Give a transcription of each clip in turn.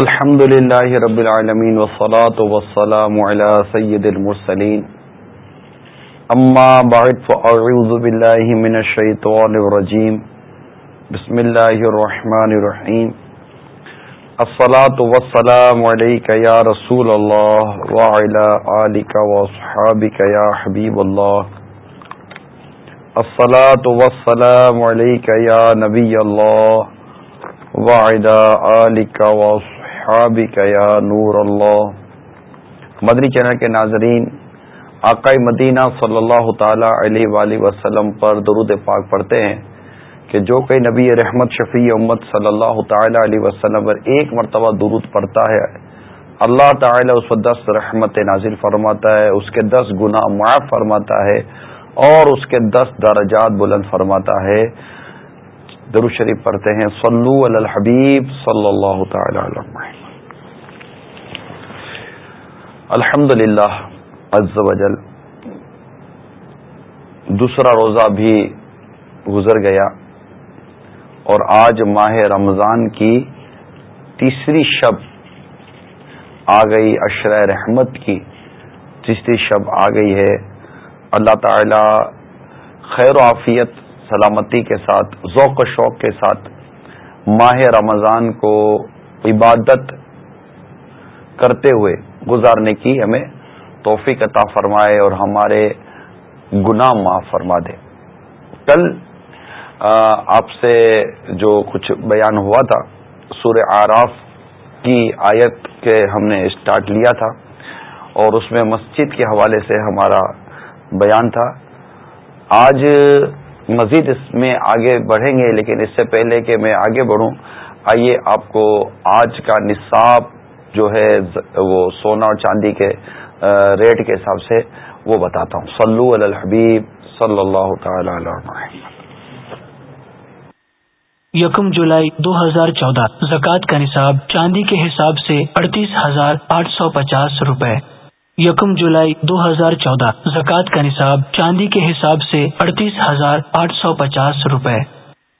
الحمد لله رب العالمين والصلاة والسلام على سيد المرسلين أما بعد فأعوذ بالله من الشيطان الرجيم بسم الله الرحمن الرحيم الصلاة والسلام عليك يا رسول الله وعلى آلك وصحابك يا حبيب الله الصلاة والسلام عليك يا نبي الله وعلى آلك وصحابك يا نور الله مدنی چینل کے ناظرین آقا مدینہ صلی اللہ تعالی علیہ وآلہ وسلم پر درود پاک پڑھتے ہیں کہ جو کہ نبی رحمت شفیع امت صلی اللہ تعالی علیہ وسلم پر ایک مرتبہ درود پڑھتا ہے، اللہ تعالی اس پر دس رحمت نازل فرماتا ہے، اس کے دس گناہ معاف فرماتا ہے اور اس کے دس درجات بلند فرماتا ہے۔ درو شریف پڑھتے ہیں، صلو علی الحبیب صلی اللہ تعالی علیہ الحمد للہ وجل دوسرا روزہ بھی گزر گیا اور آج ماہ رمضان کی تیسری شب آ گئی اشرۂ رحمت کی۔ تیسری شب آ گئی ہے۔ اللہ تعالی خیر و عافیت، سلامتی کے ساتھ، ذوق و شوق کے ساتھ ماہ رمضان کو عبادت کرتے ہوئے گزارنے کی ہمیں توفیق عطا فرمائے اور ہمارے گناہ معاف فرما دے۔ کل آپ سے جو کچھ بیان ہوا تھا سور آراف کی آیت کے ہم نے اسٹارٹ لیا تھا اور اس میں مسجد کے حوالے سے ہمارا بیان تھا۔ آج مزید اس میں آگے بڑھیں گے، لیکن اس سے پہلے کہ میں آگے بڑھوں، آئیے آپ کو آج کا نصاب جو ہے وہ سونا اور چاندی کے ریٹ کے حساب سے وہ بتاتا ہوں۔ صلو علی الحبیب صلی اللہ تعالی علیہ یکم جولائی دو ہزار چودہ، زکوٰۃ کا نصاب چاندی کے حساب سے اڑتیس ہزار آٹھ سو پچاس روپے۔ یکم جولائی دو ہزار چودہ، زکوٰۃ کا نصاب چاندی کے حساب سے اڑتیس ہزار آٹھ سو پچاس روپے۔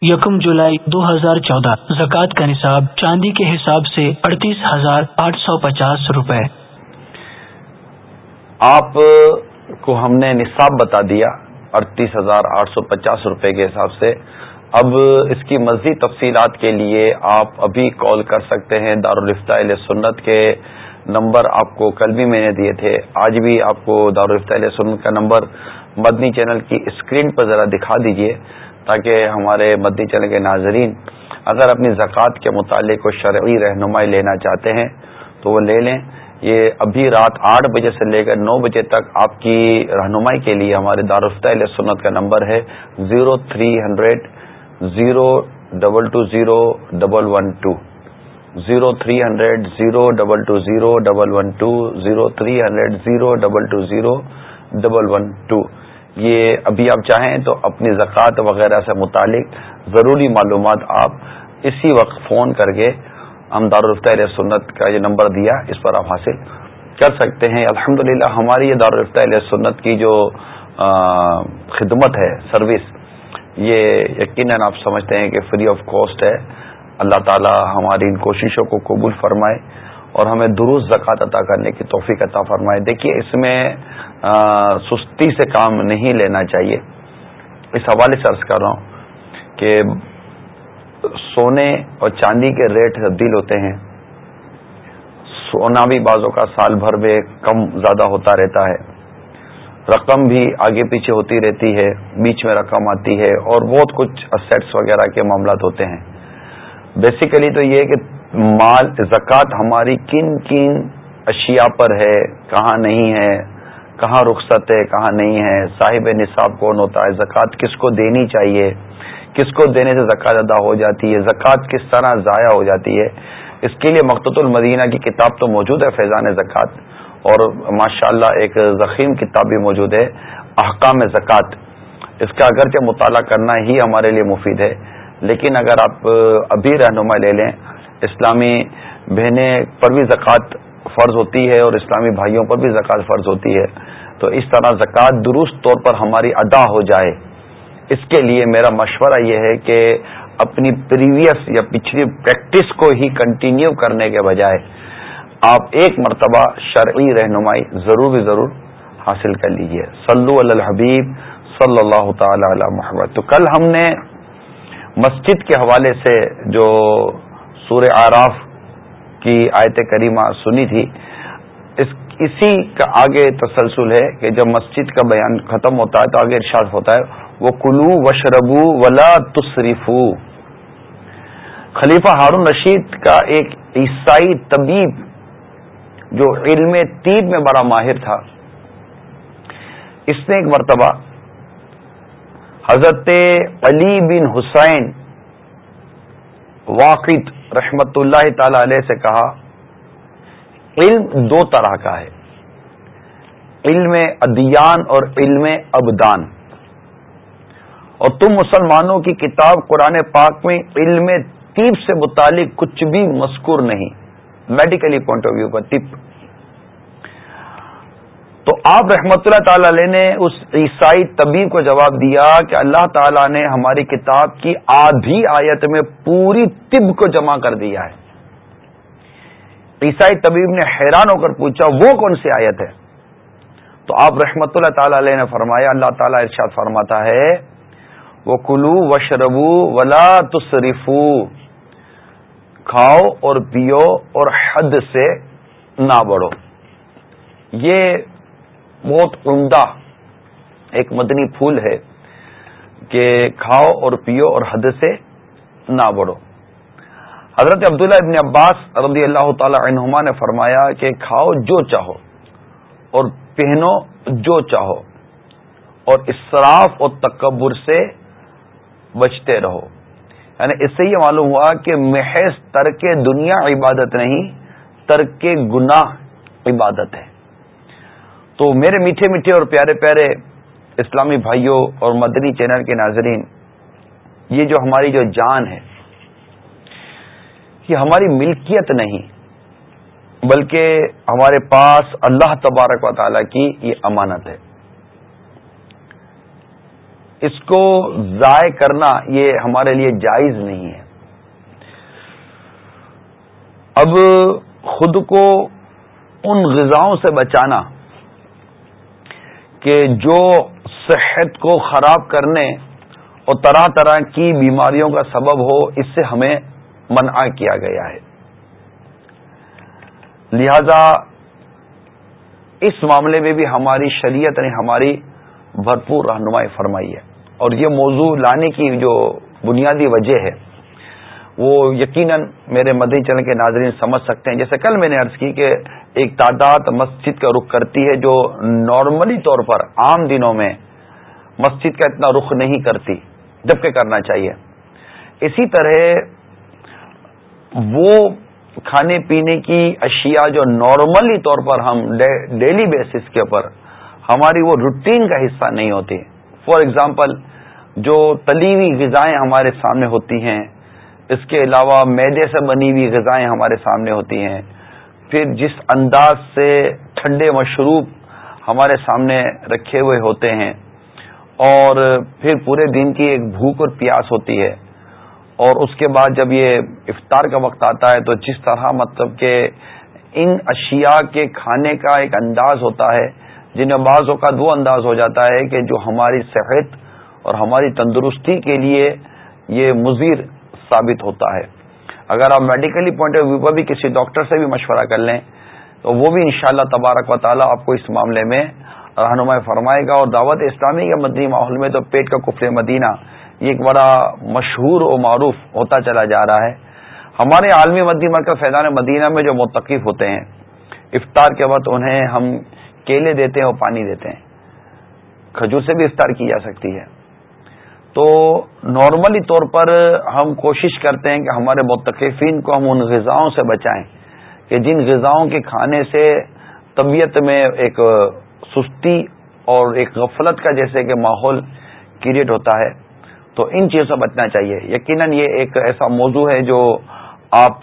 یکم جولائی دو ہزار چودہ۔ زکوٰۃ کا نصاب چاندی کے حساب سے اڑتیس ہزار آٹھ سو پچاس روپے۔ آپ کو ہم نے نصاب بتا دیا اڑتیس ہزار آٹھ سو پچاس روپے کے حساب سے۔ اب اس کی مزید تفصیلات کے لیے آپ ابھی کال کر سکتے ہیں دارالفتہ علیہ سنت کے نمبر آپ کو کل بھی میں نے دیے تھے۔ آج بھی آپ کو دارالفتہ علیہ سنت کا نمبر مدنی چینل کی اسکرین پر ذرا دکھا دیجیے۔ تاکہ ہمارے مدنی چینل کے ناظرین اگر اپنی زکوٰۃ کے متعلق کو شرعی رہنمائی لینا چاہتے ہیں تو وہ لے لیں۔ یہ ابھی رات آٹھ بجے سے لے کر نو بجے تک آپ کی رہنمائی کے لیے ہمارے علیہ سنت کا نمبر ہے zero three hundred zero double two zero double one two. Zero three hundred zero double two zero double one two, zero three hundred zero double two zero double one two. یہ ابھی آپ چاہیں تو اپنی زکوٰۃ وغیرہ سے متعلق ضروری معلومات آپ اسی وقت فون کر کے ہم علیہ سنت کا یہ نمبر دیا، اس پر آپ حاصل کر سکتے ہیں۔ الحمد ہماری یہ علیہ سنت کی جو خدمت ہے، سروس، یہ یقیناً آپ سمجھتے ہیں کہ فری آف کاسٹ ہے۔ اللہ تعالی ہماری ان کوششوں کو قبول فرمائے۔ اور ہمیں درست زکوٰۃ عطا کرنے کی توفیق عطا فرمائے۔ دیکھیے، اس میں سستی سے کام نہیں لینا چاہیے۔ اس حوالے سے عرض کر رہا ہوں کہ سونے اور چاندی کے ریٹ تبدیل ہوتے ہیں۔ سونا بھی بازوں کا سال بھر میں کم زیادہ ہوتا رہتا ہے۔ رقم بھی آگے پیچھے ہوتی رہتی ہے، بیچ میں رقم آتی ہے اور بہت کچھ اسیٹس وغیرہ کے معاملات ہوتے ہیں۔ بیسیکلی تو یہ کہ مال زکوٰۃ ہماری کن کن اشیاء پر ہے، کہاں نہیں ہے، کہاں رخصت ہے، کہاں نہیں ہے، صاحب نصاب کون ہوتا ہے زکوٰۃ کس کو دینی چاہیے، کس کو دینے سے زکوٰۃ ادا ہو جاتی ہے زکوٰۃ کس طرح ضائع ہو جاتی ہے۔ اس کے لیے مقت المدینہ کی کتاب تو موجود ہے، فیضان زکوٰۃ اور ماشاء اللہ ایک ضخیم کتاب بھی موجود ہے، احکام زکوٰۃ اس کا اگرچہ مطالعہ کرنا ہی ہمارے لیے مفید ہے، لیکن اگر آپ ابھی رہنما لے لیں اسلامی بہنیں پر بھی زکوٰۃ فرض ہوتی ہے اور اسلامی بھائیوں پر بھی زکوٰۃ فرض ہوتی ہے۔ تو اس طرح زکوٰۃ درست طور پر ہماری ادا ہو جائے۔ اس کے لیے میرا مشورہ یہ ہے کہ اپنی پریویس یا پچھلی پریکٹس کو ہی کنٹینیو کرنے کے بجائے آپ ایک مرتبہ شرعی رہنمائی ضرور ضرور حاصل کر لیجیے۔ صلو علی الحبیب صلی اللہ تعالی علی محمد۔ تو کل ہم نے مسجد کے حوالے سے جو سورہ آراف کی آیت کریمہ سنی تھی۔ اس، اسی کا آگے تسلسل ہے کہ جب مسجد کا بیان ختم ہوتا ہے تو آگے ارشاد ہوتا ہے وہ کلو وشربو ولا تصریفو خلیفہ ہارون رشید کا ایک عیسائی طبیب جو علم طیب میں بڑا ماہر تھا، اس نے ایک مرتبہ حضرت علی بن حسین واقع رحمت اللہ تعالی علیہ سے کہا، علم دو طرح کا ہے۔ علم ادیان اور علم ابدان۔ اور تم مسلمانوں کی کتاب قرآن پاک میں علم طیب سے متعلق کچھ بھی مذکور نہیں۔ میڈیکلی پوائنٹ آف ویو پر ٹپ۔ تو آپ رحمت اللہ تعالی علیہ نے اس عیسائی طبیب کو جواب دیا کہ اللہ تعالیٰ نے ہماری کتاب کی آدھی آیت میں پوری طب کو جمع کر دیا ہے۔ عیسائی طبیب نے حیران ہو کر پوچھا، وہ کون سی آیت ہے؟ تو آپ رحمت اللہ تعالی علیہ نے فرمایا، اللہ تعالیٰ ارشاد فرماتا ہے وہ کلو وشربو ولا تصریفو کھاؤ اور پیو اور حد سے نہ بڑھو۔ یہ بہت عمدہ ایک مدنی پھول ہے کہ کھاؤ اور پیو اور حد سے نہ بڑھو۔ حضرت عبداللہ ابن عباس رضی اللہ تعالی عنہما نے فرمایا کہ کھاؤ جو چاہو اور پہنو جو چاہو اور اسراف اور تکبر سے بچتے رہو۔ یعنی اس سے یہ معلوم ہوا کہ محض ترک دنیا عبادت نہیں، ترک گناہ عبادت ہے۔ تو میرے میٹھے میٹھے اور پیارے پیارے اسلامی بھائیوں اور مدنی چینل کے ناظرین، یہ جو ہماری جو جان ہے، یہ ہماری ملکیت نہیں، بلکہ ہمارے پاس اللہ تبارک و تعالی کی یہ امانت ہے۔ اس کو ضائع کرنا یہ ہمارے لیے جائز نہیں ہے۔ اب خود کو ان غذاؤں سے بچانا کہ جو صحت کو خراب کرنے اور طرح طرح کی بیماریوں کا سبب ہو، اس سے ہمیں منع کیا گیا ہے۔ لہذا اس معاملے میں بھی ہماری شریعت نے ہماری بھرپور رہنمائی فرمائی ہے۔ اور یہ موضوع لانے کی جو بنیادی وجہ ہے، وہ یقیناً میرے مدنی چلن کے ناظرین سمجھ سکتے ہیں۔ جیسے کل میں نے عرض کی کہ ایک تعداد مسجد کا رخ کرتی ہے جو نارملی طور پر عام دنوں میں مسجد کا اتنا رخ نہیں کرتی، جبکہ کرنا چاہیے۔ اسی طرح وہ کھانے پینے کی اشیاء جو نارملی طور پر ہم ڈیلی بیسس کے اوپر ہماری وہ روٹین کا حصہ نہیں ہوتی۔ فار ایگزامپل جو تلی ہوئی غذائیں ہمارے سامنے ہوتی ہیں، اس کے علاوہ میدے سے بنی ہوئی غذائیں ہمارے سامنے ہوتی ہیں۔ پھر جس انداز سے ٹھنڈے مشروب ہمارے سامنے رکھے ہوئے ہوتے ہیں، اور پھر پورے دن کی ایک بھوک اور پیاس ہوتی ہے۔ اور اس کے بعد جب یہ افطار کا وقت آتا ہے، تو جس طرح مطلب کہ ان اشیاء کے کھانے کا ایک انداز ہوتا ہے، جن میں بعض اوقات وہ انداز ہو جاتا ہے کہ جو ہماری صحت اور ہماری تندرستی کے لیے یہ مضر ثابت ہوتا ہے۔ اگر آپ میڈیکلی پوائنٹ آف ویو پر بھی کسی ڈاکٹر سے بھی مشورہ کر لیں، تو وہ بھی انشاءاللہ تبارک و تعالیٰ آپ کو اس معاملے میں رہنمائی فرمائے گا اور دعوت اسلامی کے مدنی ماحول میں تو پیٹ کا کفر مدینہ یہ ایک بڑا مشہور و معروف ہوتا چلا جا رہا ہے۔ ہمارے عالمی مدنی مرکز فیضان مدینہ میں جو متقف ہوتے ہیں، افطار کے وقت انہیں ہم کیلے دیتے ہیں اور پانی دیتے ہیں۔ کھجور سے بھی افطار کی جا سکتی ہے۔ تو نارملی طور پر ہم کوشش کرتے ہیں کہ ہمارے متقفین کو ہم ان غذاؤں سے بچائیں کہ جن غذاؤں کے کھانے سے طبیعت میں ایک سستی اور ایک غفلت کا جیسے کہ ماحول کریٹ ہوتا ہے، تو ان چیزوں سے بچنا چاہیے۔ یقیناً یہ ایک ایسا موضوع ہے جو آپ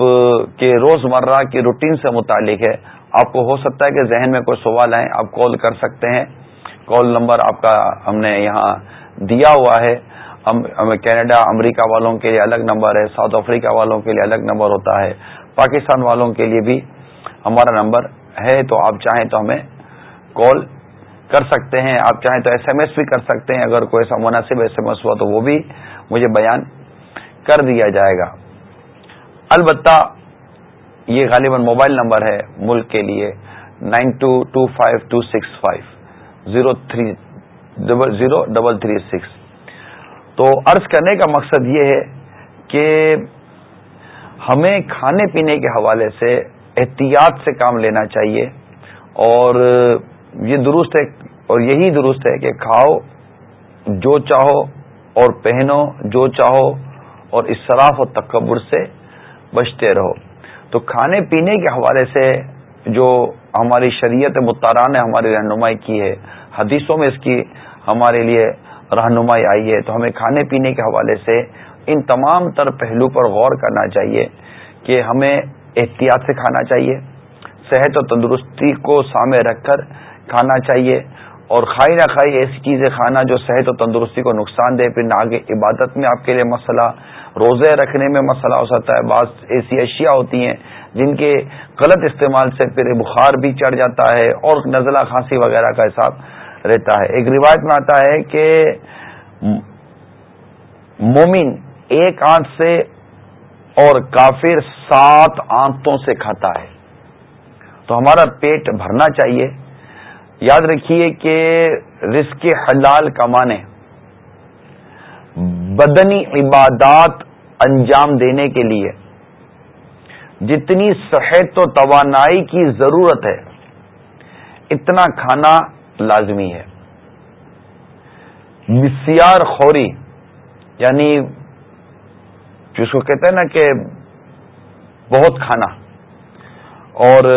کے روز مرہ کی روٹین سے متعلق ہے۔ آپ کو ہو سکتا ہے کہ ذہن میں کوئی سوال آئے، آپ کال کر سکتے ہیں۔ کال نمبر آپ کا ہم نے یہاں دیا ہوا ہے۔ کینیڈا، امریکہ والوں کے لیے الگ نمبر ہے، ساؤتھ افریقہ والوں کے لیے الگ نمبر ہوتا ہے، پاکستان والوں کے لیے بھی ہمارا نمبر ہے، تو آپ چاہیں تو ہمیں کال کر سکتے ہیں، آپ چاہیں تو ایس ایم ایس بھی کر سکتے ہیں، اگر کوئی ایسا مناسب ایس ایم ایس ہوا تو وہ بھی مجھے بیان کر دیا جائے گا۔ البتہ یہ غالباً موبائل نمبر ہے ملک کے لیے، nine two two five two six five, zero three double zero double three six. تو عرض کرنے کا مقصد یہ ہے کہ ہمیں کھانے پینے کے حوالے سے احتیاط سے کام لینا چاہیے اور یہ درست ہے اور یہی درست ہے کہ کھاؤ جو چاہو اور پہنو جو چاہو اور اسراف و تکبر سے بچتے رہو۔ تو کھانے پینے کے حوالے سے جو ہماری شریعت مطالعہ نے ہماری رہنمائی کی ہے، حدیثوں میں اس کی ہمارے لیے رہنمائی آئی ہے تو ہمیں کھانے پینے کے حوالے سے ان تمام تر پہلو پر غور کرنا چاہیے کہ ہمیں احتیاط سے کھانا چاہیے، صحت و تندرستی کو سامنے رکھ کر کھانا چاہیے اور کھائی نہ کھائی ایسی چیزیں کھانا جو صحت و تندرستی کو نقصان دے، پھر نہ آگے عبادت میں آپ کے لیے مسئلہ، روزے رکھنے میں مسئلہ ہو سکتا ہے۔ بعض ایسی اشیاء ہوتی ہیں جن کے غلط استعمال سے پھر بخار بھی چڑھ جاتا ہے اور نزلہ کھانسی وغیرہ کا حساب رہتا ہے۔ ایک روایت میں آتا ہے کہ مومن ایک آنکھ سے اور کافر سات آنتوں سے کھاتا ہے۔ تو ہمارا پیٹ بھرنا چاہیے۔ یاد رکھیے کہ رزق حلال کمانے بدنی عبادات انجام دینے کے لیے۔ جتنی صحت و توانائی کی ضرورت ہے، اتنا کھانا لازمی ہے۔ مسیار خوری یعنی جس کو کہتے ہیں نا کہ بہت کھانا، اور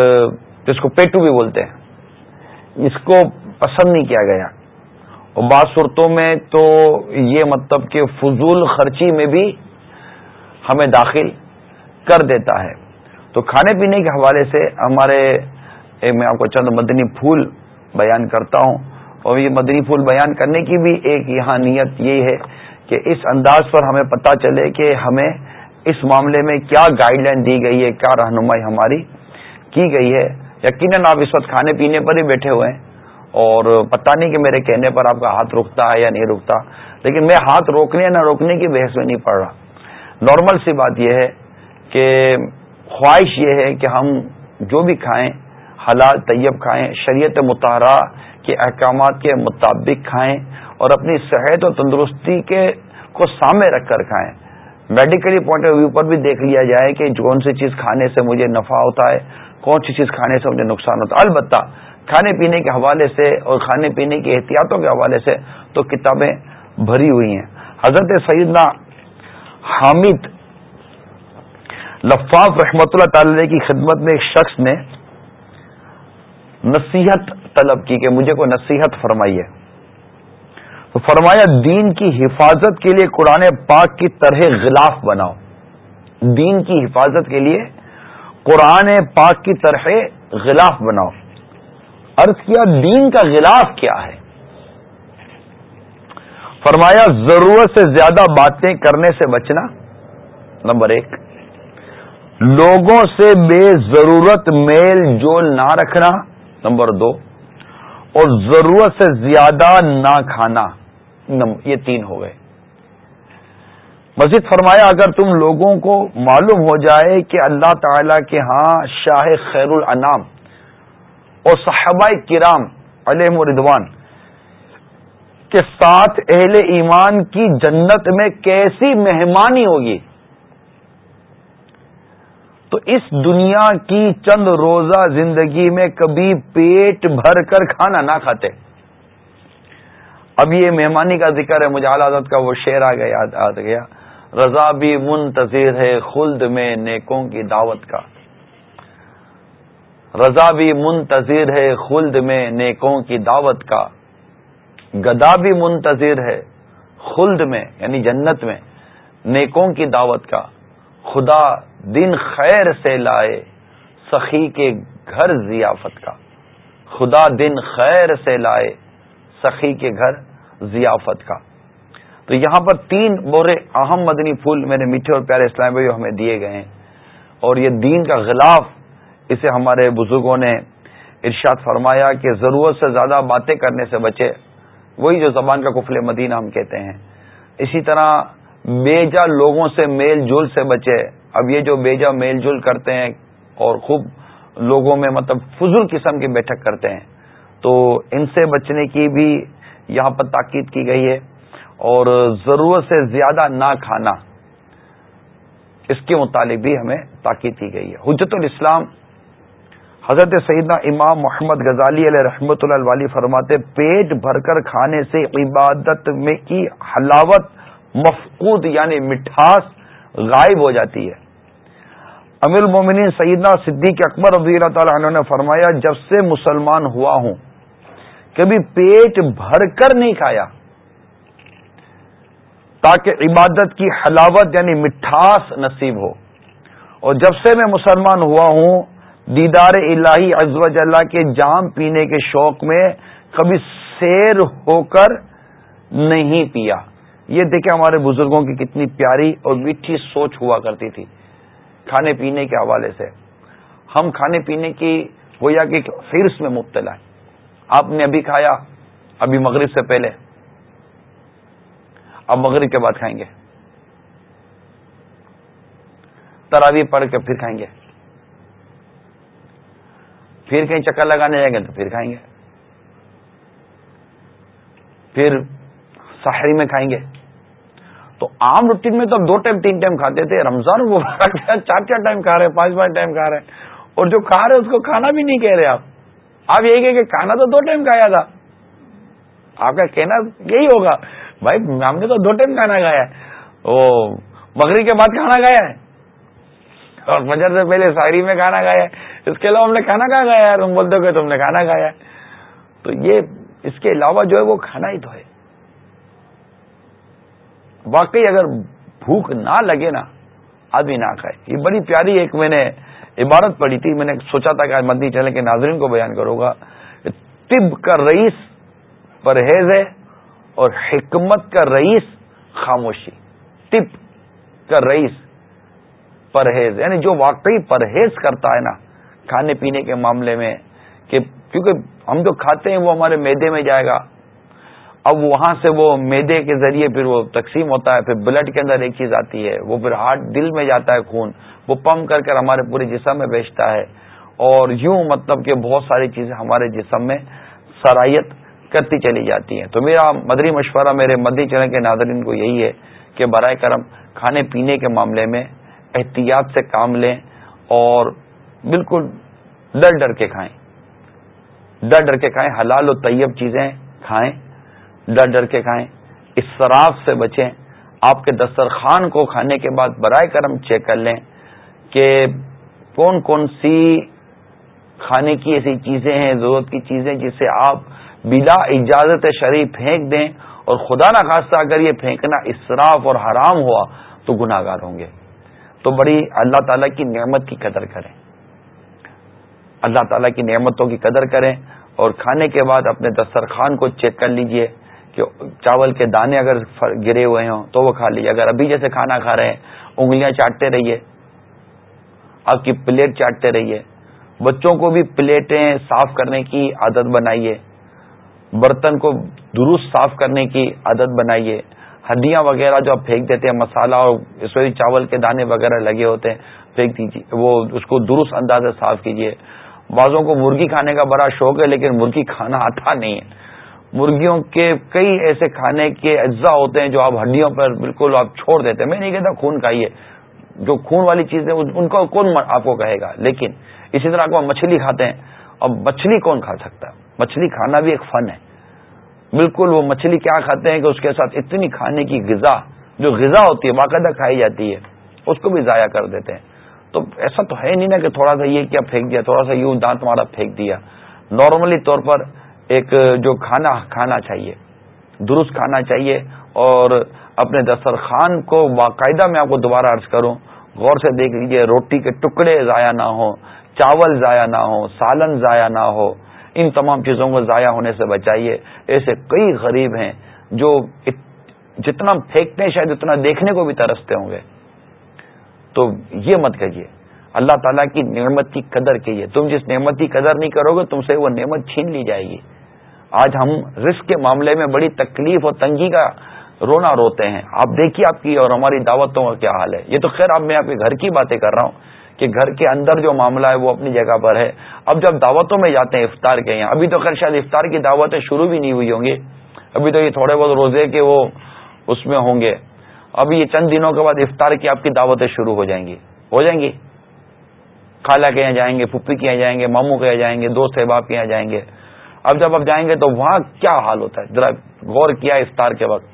جس کو پیٹو بھی بولتے ہیں، اس کو پسند نہیں کیا گیا۔ اور بعض صورتوں میں تو یہ مطلب کہ فضول خرچی میں بھی ہمیں داخل کر دیتا ہے۔ تو کھانے پینے کے حوالے سے ہمارے، میں آپ کو چند مدنی پھول بیان کرتا ہوں۔ اور یہ مدنی پھول بیان کرنے کی بھی ایک یہاں نیت یہی ہے کہ اس انداز پر ہمیں پتہ چلے کہ ہمیں اس معاملے میں کیا گائیڈ لائن دی گئی ہے، کیا رہنمائی ہماری کی گئی ہے۔ یقیناً آپ اس وقت کھانے پینے پر ہی بیٹھے ہوئے ہیں۔ اور پتہ نہیں کہ میرے کہنے پر آپ کا ہاتھ رکتا ہے یا نہیں رکتا۔ لیکن میں ہاتھ روکنے یا نہ روکنے کی بحث میں نہیں پڑ رہا۔ نارمل سی بات یہ ہے کہ خواہش یہ ہے کہ ہم جو بھی کھائیں حلال طیب کھائیں، شریعت مطالعہ کے احکامات کے مطابق کھائیں اور اپنی صحت اور تندرستی کے کو سامنے رکھ کر کھائیں۔ میڈیکلی پوائنٹ آف ویو پر بھی دیکھ لیا جائے کہ کون سی چیز کھانے سے مجھے نفع ہوتا ہے، کون سی چیز کھانے سے مجھے نقصان ہوتا ہے۔ البتہ کھانے پینے کے حوالے سے اور کھانے پینے کی احتیاطوں کے حوالے سے تو کتابیں بھری ہوئی ہیں۔ حضرت سیدنا حامد لفاف رحمت اللہ تعالی کی خدمت میں ایک شخص نے نصیحت طلب کی کہ مجھے کوئی نصیحت فرمائی ہے تو فرمایا، دین کی حفاظت کے لیے قرآن پاک کی طرح غلاف بناؤ۔ دین کی حفاظت کے لیے قرآن پاک کی طرح غلاف بناؤ۔ عرض کیا، دین کا غلاف کیا ہے؟ فرمایا، ضرورت سے زیادہ باتیں کرنے سے بچنا۔ نمبر ایک، لوگوں سے بے ضرورت میل جول نہ رکھنا۔ نمبر دو، اور ضرورت سے زیادہ نہ کھانا۔ یہ تین ہو گئے۔ مزید فرمایا، اگر تم لوگوں کو معلوم ہو جائے کہ اللہ تعالی کے ہاں شاہ خیر الانام اور صحابہ کرام علیہ مردوان کے ساتھ اہل ایمان کی جنت میں کیسی مہمانی ہوگی؟ تو اس دنیا کی چند روزہ زندگی میں کبھی پیٹ بھر کر کھانا نہ کھاتے۔ اب یہ مہمانی کا ذکر ہے، مجھے حضرت کا وہ شعر آ گیا آ گیا۔ رضا بھی منتظر ہے خلد میں نیکوں کی دعوت کا۔ رضا بھی منتظر ہے خلد میں نیکوں کی دعوت کا۔ گدا بھی منتظر ہے خلد میں یعنی جنت میں نیکوں کی دعوت کا۔ خدا دن خیر سے لائے سخی کے گھر ضیافت کا۔ خدا دن خیر سے لائے سخی کے گھر ضیافت کا۔ تو یہاں پر تین بورے اہم مدنی پھول میرے میٹھے اور پیارے اسلام بھائی ہمیں دیے گئے ہیں۔ اور یہ دین کا غلاف اسے ہمارے بزرگوں نے ارشاد فرمایا کہ ضرورت سے زیادہ باتیں کرنے سے بچے، وہی جو زبان کا کفل مدینہ ہم کہتے ہیں۔ اسی طرح بیجا لوگوں سے میل جول سے بچے۔ اب یہ جو بیجا میل جول کرتے ہیں اور خوب لوگوں میں مطلب فضول قسم کی بیٹھک کرتے ہیں، تو ان سے بچنے کی بھی یہاں پر تاکید کی گئی ہے۔ اور ضرورت سے زیادہ نہ کھانا، اس کے متعلق بھی ہمیں تاکید کی گئی ہے۔ حجت الاسلام حضرت سیدنا امام محمد غزالی علیہ رحمۃ اللہ والی فرماتے، پیٹ بھر کر کھانے سے عبادت میں کی حلاوت مفقود یعنی مٹھاس غائب ہو جاتی ہے۔ امیر المومنین سیدنا صدیق اکبر رضی اللہ تعالی عنہ نے فرمایا، جب سے مسلمان ہوا ہوں، کبھی پیٹ بھر کر نہیں کھایا، تاکہ عبادت کی حلاوت یعنی مٹھاس نصیب ہو۔ اور جب سے میں مسلمان ہوا ہوں، دیدار الہی ازوج اللہ کے جام پینے کے شوق میں کبھی سیر ہو کر نہیں پیا۔ یہ دیکھیں ہمارے بزرگوں کی کتنی پیاری اور میٹھی سوچ ہوا کرتی تھی کھانے پینے کے حوالے سے۔ ہم کھانے پینے کی گویا کہ فرس میں مبتلا ہیں۔ آپ نے ابھی کھایا، ابھی مغرب سے پہلے۔ اب مغرب کے بعد کھائیں گے۔ تراوی پڑھ کے پھر کھائیں گے۔ پھر کہیں چکر لگانے جائیں گے تو پھر کھائیں گے۔ پھر سحری میں کھائیں گے۔ تو عام روٹین میں تو اب دو ٹائم، تین ٹائم کھاتے تھے، رمضان وہ چار چار ٹائم کھا رہے ہیں، پانچ پانچ ٹائم کھا رہے ہیں۔ اور جو کھا رہے اس کو کھانا بھی نہیں کہہ رہے آپ۔ آپ یہی کہ کھانا تو دو ٹائم کھایا تھا۔ آپ کا کہنا یہی ہوگا، بھائی، ہم نے تو دو ٹائم کھانا کھایا ہے۔ وہ بکری کے بعد کھانا کھایا ہے۔ اور فجر سے پہلے شاعری میں کھانا کھایا ہے۔ اس کے علاوہ ہم نے کھانا کہاں کھایا ہے؟ تم بولتے کہ تم نے کھانا کھایا ہے۔ تو یہ اس کے علاوہ جو ہے، وہ کھانا ہی تو ہے۔ واقعی اگر بھوک نہ لگے نا، آدمی نہ کھائے۔ یہ بڑی پیاری ایک میں نے عبارت پڑھی تھی۔ میں نے سوچا تھا کہ آج مدنی چلے کے ناظرین کو بیان کروں گا۔ طب کا رئیس پرہیز ہے اور حکمت کا رئیس خاموشی۔ طب کا رئیس پرہیز یعنی جو واقعی پرہیز کرتا ہے نا، کھانے پینے کے معاملے میں، کہ کیونکہ ہم جو کھاتے ہیں وہ ہمارے میدے میں جائے گا۔ اب وہاں سے وہ میدے کے ذریعے پھر وہ تقسیم ہوتا ہے، پھر بلڈ کے اندر ایک چیز آتی ہے، وہ پھر ہارٹ دل میں جاتا ہے خون، وہ پمپ کر کر ہمارے پورے جسم میں بیچتا ہے۔ اور یوں مطلب کہ بہت ساری چیزیں ہمارے جسم میں صلاحیت کرتی چلی جاتی ہیں۔ تو میرا مدری مشورہ، میرے مدری چرن کے ناظرین کو یہی ہے کہ برائے کرم کھانے پینے کے معاملے میں احتیاط سے کام لیں اور بالکل ڈر ڈر کے کھائیں۔ ڈر ڈر کے کھائیں، حلال و طیب چیزیں کھائیں۔ ڈر ڈر کے کھائیں، اس سے بچیں۔ آپ کے دسترخوان کو کھانے کے بعد برائے کرم چیک کر لیں کہ کون کون سی کھانے کی ایسی چیزیں ہیں، ضرورت کی چیزیں جسے آپ بلا اجازت شریف پھینک دیں۔ اور خدا نہ خاصہ اگر یہ پھینکنا اسراف اور حرام ہوا تو گناہ گار ہوں گے۔ تو بڑی اللہ تعالیٰ کی نعمت کی قدر کریں۔ اللہ تعالیٰ کی نعمتوں کی قدر کریں اور کھانے کے بعد اپنے دسترخوان کو چیک کر لیجیے۔ کہ چاول کے دانے اگر گرے ہوئے ہوں تو وہ کھا لیجیے اگر ابھی جیسے کھانا کھا رہے ہیں، انگلیاں چاٹتے رہیے۔ آپ کی پلیٹ چاٹتے رہیے۔ بچوں کو بھی پلیٹیں صاف کرنے کی عادت بنائیے۔ برتن کو درست صاف کرنے کی عادت بنائیے۔ ہڈیاں وغیرہ جو آپ پھینک دیتے ہیں، مسالہ اور اس میں چاول کے دانے وغیرہ لگے ہوتے ہیں، پھینک دیجیے وہ اس کو درست انداز سے صاف کیجیے بعضوں کو مرغی کھانے کا بڑا شوق ہے، لیکن مرغی کھانا آتا نہیں ہے۔ مرغیوں کے کئی ایسے کھانے کے اجزاء ہوتے ہیں جو آپ ہڈیوں پر بالکل آپ چھوڑ دیتے ہیں۔ میں نہیں کہتا خون کھائیے جو خون والی چیزیں ان کو کون آپ کو کہے گا؟ لیکن اسی طرح آپ مچھلی کھاتے ہیں۔ اور مچھلی کون کھا سکتا ہے؟ مچھلی کھانا بھی ایک فن ہے۔ بالکل وہ مچھلی کیا کھاتے ہیں کہ اس کے ساتھ اتنی کھانے کی غذا، جو غذا ہوتی ہے، باقاعدہ کھائی جاتی ہے، اس کو بھی ضائع کر دیتے ہیں۔ تو ایسا تو ہے نہیں نا کہ تھوڑا سا یہ کیا پھینک دیا، تھوڑا سا یوں دانت مارا پھینک دیا۔ نارملی طور پر ایک جو کھانا کھانا چاہیے، درست کھانا چاہیے اور اپنے دسترخوان کو باقاعدہ میں آپ کو دوبارہ عرض کروں، غور سے دیکھ لیجیے روٹی کے ٹکڑے ضائع نہ ہوں، چاول ضائع نہ ہو سالن ضائع نہ ہو، ان تمام چیزوں کو ضائع ہونے سے بچائیے۔ ایسے کئی غریب ہیں جو جتنا پھینکتے ہیں، شاید اتنا دیکھنے کو بھی ترستے ہوں گے۔ تو یہ مت کہیے، اللہ تعالیٰ کی نعمت کی قدر کیجیے۔ تم جس نعمت کی قدر نہیں کرو گے، تم سے وہ نعمت چھین لی جائے گی۔ آج ہم رزق کے معاملے میں بڑی تکلیف اور تنگی کا رونا روتے ہیں۔ آپ دیکھیے آپ کی اور ہماری دعوتوں کا کیا حال ہے۔ یہ تو خیر، اب میں آپ کے گھر کی باتیں کر رہا ہوں کہ گھر کے اندر جو معاملہ ہے وہ اپنی جگہ پر ہے۔ اب جب دعوتوں میں جاتے ہیں افطار کے یہاں، ابھی تو خیر شاید افطار کی دعوتیں شروع بھی نہیں ہوئی ہوں گی۔ ابھی تو یہ تھوڑے بہت روزے کے وہ اس میں ہوں گے۔ ابھی یہ چند دنوں کے بعد افطار کی آپ کی دعوتیں شروع ہو جائیں گی۔ ہو جائیں گی۔ خالہ کے یہاں جائیں گے پھپھی کے یہاں جائیں گے، ماموں کے یہاں جائیں گے، دوست احباب کے یہاں جائیں گے۔ اب جب آپ جائیں گے تو وہاں کیا حال ہوتا ہے؟ ذرا غور کیا افطار کے وقت۔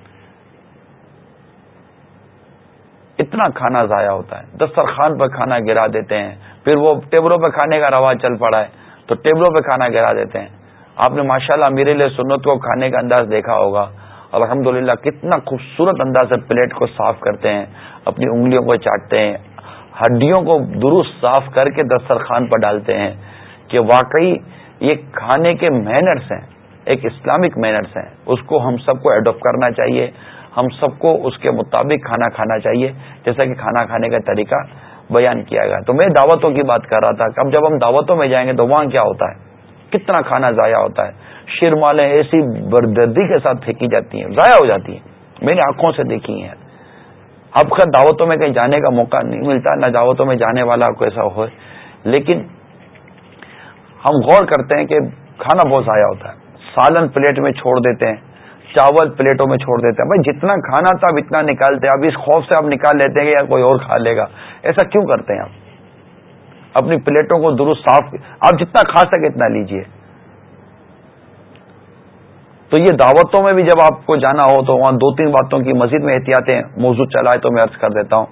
اتنا کھانا ضائع ہوتا ہے۔ دسترخوان پر کھانا گرا دیتے ہیں۔ پھر وہ ٹیبلوں پہ کھانے کا رواج چل پڑا ہے۔ تو ٹیبلوں پہ کھانا گرا دیتے ہیں۔ آپ نے ماشاء اللہ میرے لیے سنت کو کھانے کا انداز دیکھا ہوگا۔ الحمد للہ کتنا خوبصورت انداز سے پلیٹ کو صاف کرتے ہیں، اپنی انگلیوں کو چاٹتے ہیں، ہڈیوں کو درست صاف کر کے دسترخوان پر ڈالتے ہیں کہ واقعی یہ کھانے کے مینرس ہیں، ایک اسلامک مینرس ہیں۔ اس کو ہم سب کو ایڈاپٹ کرنا چاہیے۔ ہم سب کو اس کے مطابق کھانا کھانا چاہیے، جیسا کہ کھانا کھانے کا طریقہ بیان کیا گیا۔ تو میں دعوتوں کی بات کر رہا تھا۔ اب جب ہم دعوتوں میں جائیں گے تو وہاں کیا ہوتا ہے؟ کتنا کھانا ضائع ہوتا ہے؟ شیر مالیں ایسی بردردی کے ساتھ پھینکی جاتی ہیں، ضائع ہو جاتی ہیں۔ میں نے آنکھوں سے دیکھی ہیں۔ اب خیر دعوتوں میں کہیں جانے کا موقع نہیں ملتا، نہ دعوتوں میں جانے والا کو ایسا ہو لیکن ہم غور کرتے ہیں کہ کھانا بہت ضائع ہوتا ہے۔ سالن پلیٹ میں چھوڑ دیتے ہیں، چاول پلیٹوں میں چھوڑ دیتے ہیں۔ بھائی، جتنا کھانا تھا، اب اتنا نکالتے ہیں۔ اب اس خوف سے آپ نکال لیتے ہیں کہ یار کوئی اور کھا لے گا۔ ایسا کیوں کرتے ہیں آپ؟ اپنی پلیٹوں کو درست صاف آپ جتنا کھا سکے اتنا لیجیے۔ تو یہ دعوتوں میں بھی جب آپ کو جانا ہو تو وہاں دو تین باتوں کی مزید میں احتیاطیں موضوع چلائے تو میں عرض کر دیتا ہوں۔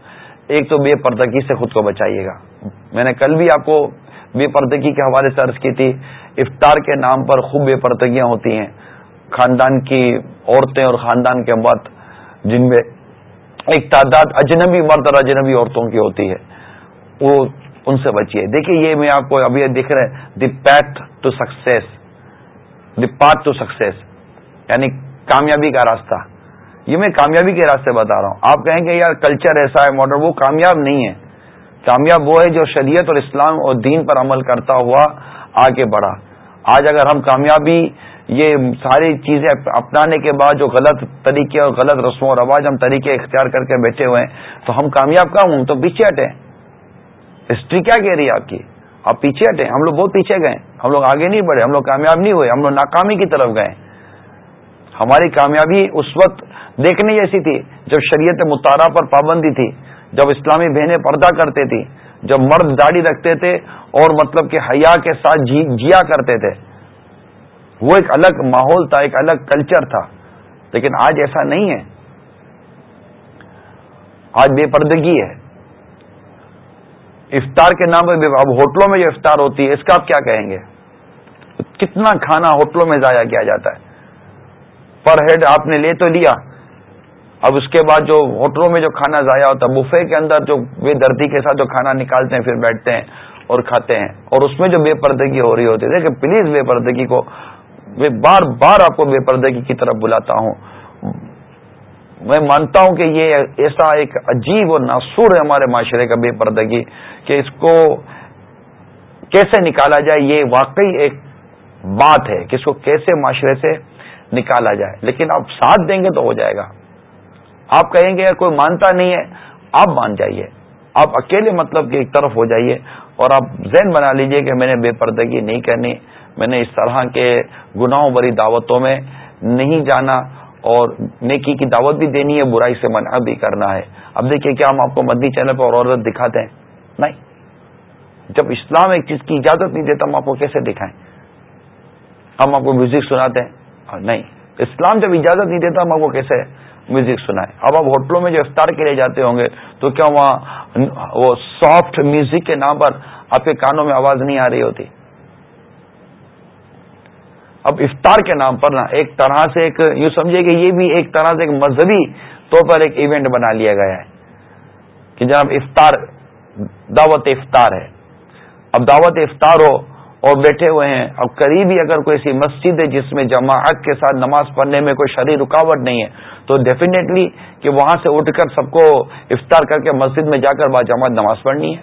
ایک تو بے پردگی سے خود کو بچائیے گا۔ میں نے کل بھی آپ کو بے پردگی کے حوالے سے عرض کی تھی۔ افطار کے نام پر خوب بے پردگیاں ہوتی ہیں۔ خاندان کی عورتیں اور خاندان کے مرد، جن میں ایک تعداد اجنبی مرد اور اجنبی عورتوں کی ہوتی ہے، وہ ان سے بچیے۔ دیکھیے، یہ میں آپ کو ابھی دکھ رہے the path to success the path to success یعنی کامیابی کا راستہ۔ یہ میں کامیابی کے راستے بتا رہا ہوں۔ آپ کہیں گے یار کلچر ایسا ہے ماڈرن وہ کامیاب نہیں ہے۔ کامیاب وہ ہے جو شریعت اور اسلام اور دین پر عمل کرتا ہوا آگے بڑھا۔ آج اگر ہم کامیابی یہ ساری چیزیں اپنانے کے بعد جو غلط طریقے اور غلط رسم و رواج ہم طریقے اختیار کر کے بیٹھے ہوئے ہیں، تو ہم کامیاب کا ہوں؟ تو پیچھے ہٹے ہسٹری کیا کہہ رہی ہے آپ کی؟ آپ پیچھے ہٹے ہم لوگ بہت پیچھے گئے ہم لوگ آگے نہیں بڑھے، ہم لوگ کامیاب نہیں ہوئے، ہم لوگ ناکامی کی طرف گئے ہماری کامیابی اس وقت دیکھنے جیسی تھی جب شریعت مطالعہ پر پابندی تھی۔ جب اسلامی بہنیں پردہ کرتے تھیں، جب مرد داڑھی رکھتے تھے اور مطلب کہ حیا کے ساتھ جی جیا کرتے تھے۔ وہ ایک الگ ماحول تھا، ایک الگ کلچر تھا۔ لیکن آج ایسا نہیں ہے۔ آج بے پردگی ہے۔ افطار کے نام پر اب ہوٹلوں میں جو افطار ہوتی ہے، اس کا آپ کیا کہیں گے؟ کتنا کھانا ہوٹلوں میں ضائع کیا جاتا ہے؟ پر ہیڈ آپ نے لے تو لیا۔ اب اس کے بعد جو ہوٹلوں میں جو کھانا ضائع ہوتا ہے بفے کے اندر جو بے دردی کے ساتھ جو کھانا نکالتے ہیں، پھر بیٹھتے ہیں اور کھاتے ہیں۔ اور اس میں جو بے پردگی ہو رہی ہوتی ہے، دیکھیں، پلیز بے پردگی کو، میں بار بار آپ کو بے پردگی کی طرف بلاتا ہوں۔ میں مانتا ہوں کہ یہ ایسا ایک عجیب اور ناسور ہے ہمارے معاشرے کا بے پردگی کہ اس کو کیسے نکالا جائے، یہ واقعی ایک بات ہے کہ اس کو کیسے معاشرے سے نکالا جائے۔ لیکن آپ ساتھ دیں گے تو ہو جائے گا۔ آپ کہیں گے کوئی مانتا نہیں ہے، آپ مان جائیے۔ آپ اکیلے مطلب کہ ایک طرف ہو جائیے۔ اور آپ ذہن بنا لیجیے کہ میں نے بے پردگی نہیں کرنی۔ میں نے اس طرح کے گناہوں بری دعوتوں میں نہیں جانا۔ اور نیکی کی دعوت بھی دینی ہے، برائی سے منع بھی کرنا ہے۔ اب دیکھیے کیا ہم آپ کو مدنی چینل پر اور عورت دکھاتے ہیں؟ نہیں۔ جب اسلام ایک چیز کی اجازت نہیں دیتا، ہم آپ کو کیسے دکھائیں؟ ہم آپ کو میوزک سناتے ہیں؟ نہیں۔ اسلام جب اجازت نہیں دیتا، ہم آپ کو کیسے میوزک سنائیں اب آپ ہوٹلوں میں جو افطار کے لیے جاتے ہوں گے تو کیا وہاں وہ سافٹ میوزک کے نام پر آپ کے کانوں میں آواز نہیں آ رہی ہوتی؟ اب افطار کے نام پر نا ایک طرح سے ایک یوں سمجھے کہ یہ بھی ایک طرح سے ایک مذہبی طور پر ایک ایونٹ بنا لیا گیا ہے کہ جناب افطار دعوت افطار ہے۔ اب دعوت افطار ہو اور بیٹھے ہوئے ہیں۔ اب قریب ہی اگر کوئی ایسی مسجد ہے جس میں جماعت کے ساتھ نماز پڑھنے میں کوئی شرح رکاوٹ نہیں ہے، تو ڈیفینیٹلی کہ وہاں سے اٹھ کر سب کو افطار کر کے مسجد میں جا کر با جماعت نماز پڑھنی ہے۔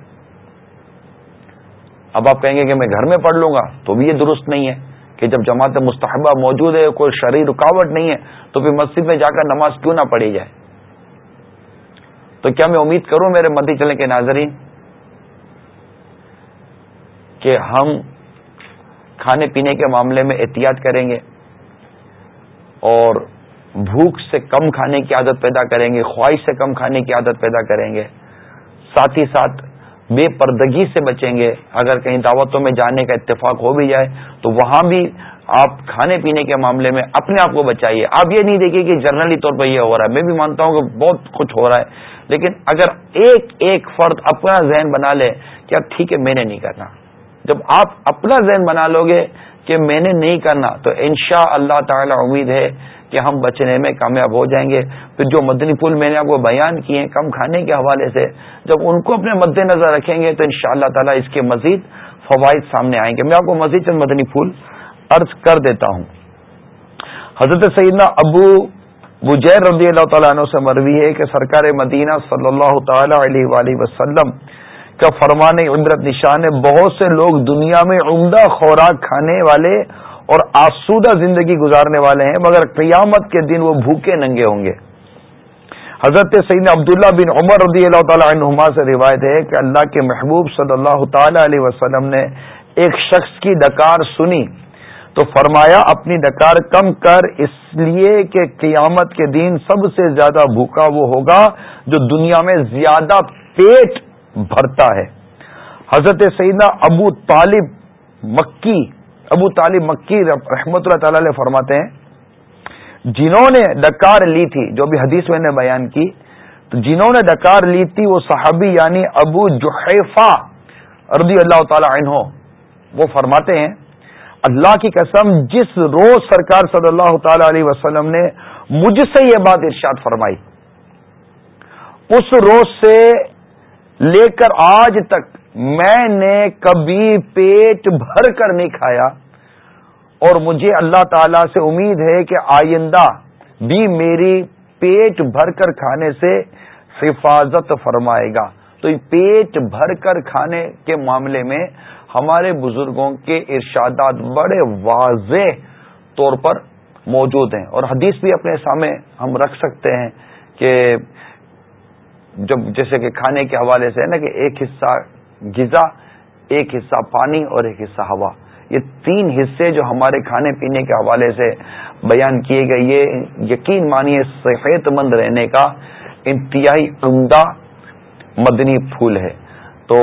اب آپ کہیں گے کہ میں گھر میں پڑھ لوں گا، تو بھی یہ درست نہیں ہے کہ جب جماعت مستحبہ موجود ہے، کوئی شرح رکاوٹ نہیں ہے، تو پھر مسجد میں جا کر نماز کیوں نہ پڑھی جائے؟ تو کیا میں امید کروں میرے مدی چلے کے ناظرین کہ ہم کھانے پینے کے معاملے میں احتیاط کریں گے اور بھوک سے کم کھانے کی عادت پیدا کریں گے، خواہش سے کم کھانے کی عادت پیدا کریں گے۔ ساتھ ہی ساتھ بے پردگی سے بچیں گے۔ اگر کہیں دعوتوں میں جانے کا اتفاق ہو بھی جائے تو وہاں بھی آپ کھانے پینے کے معاملے میں اپنے آپ کو بچائیے۔ آپ یہ نہیں دیکھیے کہ جرنلی طور پر یہ ہو رہا ہے۔ میں بھی مانتا ہوں کہ بہت کچھ ہو رہا ہے، لیکن اگر ایک ایک فرد اپنا ذہن بنا لے کہ اب ٹھیک ہے، میں نے نہیں کرنا۔ جب آپ اپنا ذہن بنا لو گے کہ میں نے نہیں کرنا، تو انشاء اللہ تعالی امید ہے کہ ہم بچنے میں کامیاب ہو جائیں گے۔ پھر جو مدنی پھول میں نے آپ کو بیان کیے ہیں کم کھانے کے حوالے سے، جب ان کو اپنے مد نظر رکھیں گے، تو ان شاء اللہ تعالیٰ اس کے مزید فوائد سامنے آئیں گے۔ میں آپ کو مزید چند مدنی پھول عرض کر دیتا ہوں۔ حضرت سیدنا ابو بجیر رضی اللہ تعالیٰ عنہ سے مروی ہے کہ سرکار مدینہ صلی اللہ تعالی علیہ وآلہ وسلم کا فرمان عمرت نشان ہے، بہت سے لوگ دنیا میں عمدہ خوراک کھانے والے اور آسودہ زندگی گزارنے والے ہیں، مگر قیامت کے دن وہ بھوکے ننگے ہوں گے۔ حضرت سعید عبداللہ بن عمر رضی اللہ تعالی عنہما سے روایت ہے کہ اللہ کے محبوب صلی اللہ تعالی علیہ وسلم نے ایک شخص کی ڈکار سنی تو فرمایا، اپنی ڈکار کم کر، اس لیے کہ قیامت کے دن سب سے زیادہ بھوکا وہ ہوگا جو دنیا میں زیادہ پیٹ بھرتا ہے۔ حضرت سیدنا ابو طالب مکی، ابو طالب مکی رحمت اللہ تعالی فرماتے ہیں، جنہوں نے ڈکار لی تھی، جو بھی حدیث میں نے بیان کی، تو جنہوں نے ڈکار لی تھی وہ صحابی یعنی ابو جحیفہ رضی اللہ تعالی عنہ، وہ فرماتے ہیں، اللہ کی قسم جس روز سرکار صلی اللہ تعالی علیہ وسلم نے مجھ سے یہ بات ارشاد فرمائی، اس روز سے لے کر آج تک میں نے کبھی پیٹ بھر کر نہیں کھایا اور مجھے اللہ تعالی سے امید ہے کہ آئندہ بھی میری پیٹ بھر کر کھانے سے حفاظت فرمائے گا۔ تو پیٹ بھر کر کھانے کے معاملے میں ہمارے بزرگوں کے ارشادات بڑے واضح طور پر موجود ہیں اور حدیث بھی اپنے سامنے ہم رکھ سکتے ہیں کہ جب جیسے کہ کھانے کے حوالے سے ہے نا کہ ایک حصہ غذا، ایک حصہ پانی اور ایک حصہ ہوا۔ یہ تین حصے جو ہمارے کھانے پینے کے حوالے سے بیان کیے گئے، یہ یقین مانیے صحت مند رہنے کا انتہائی عمدہ مدنی پھول ہے۔ تو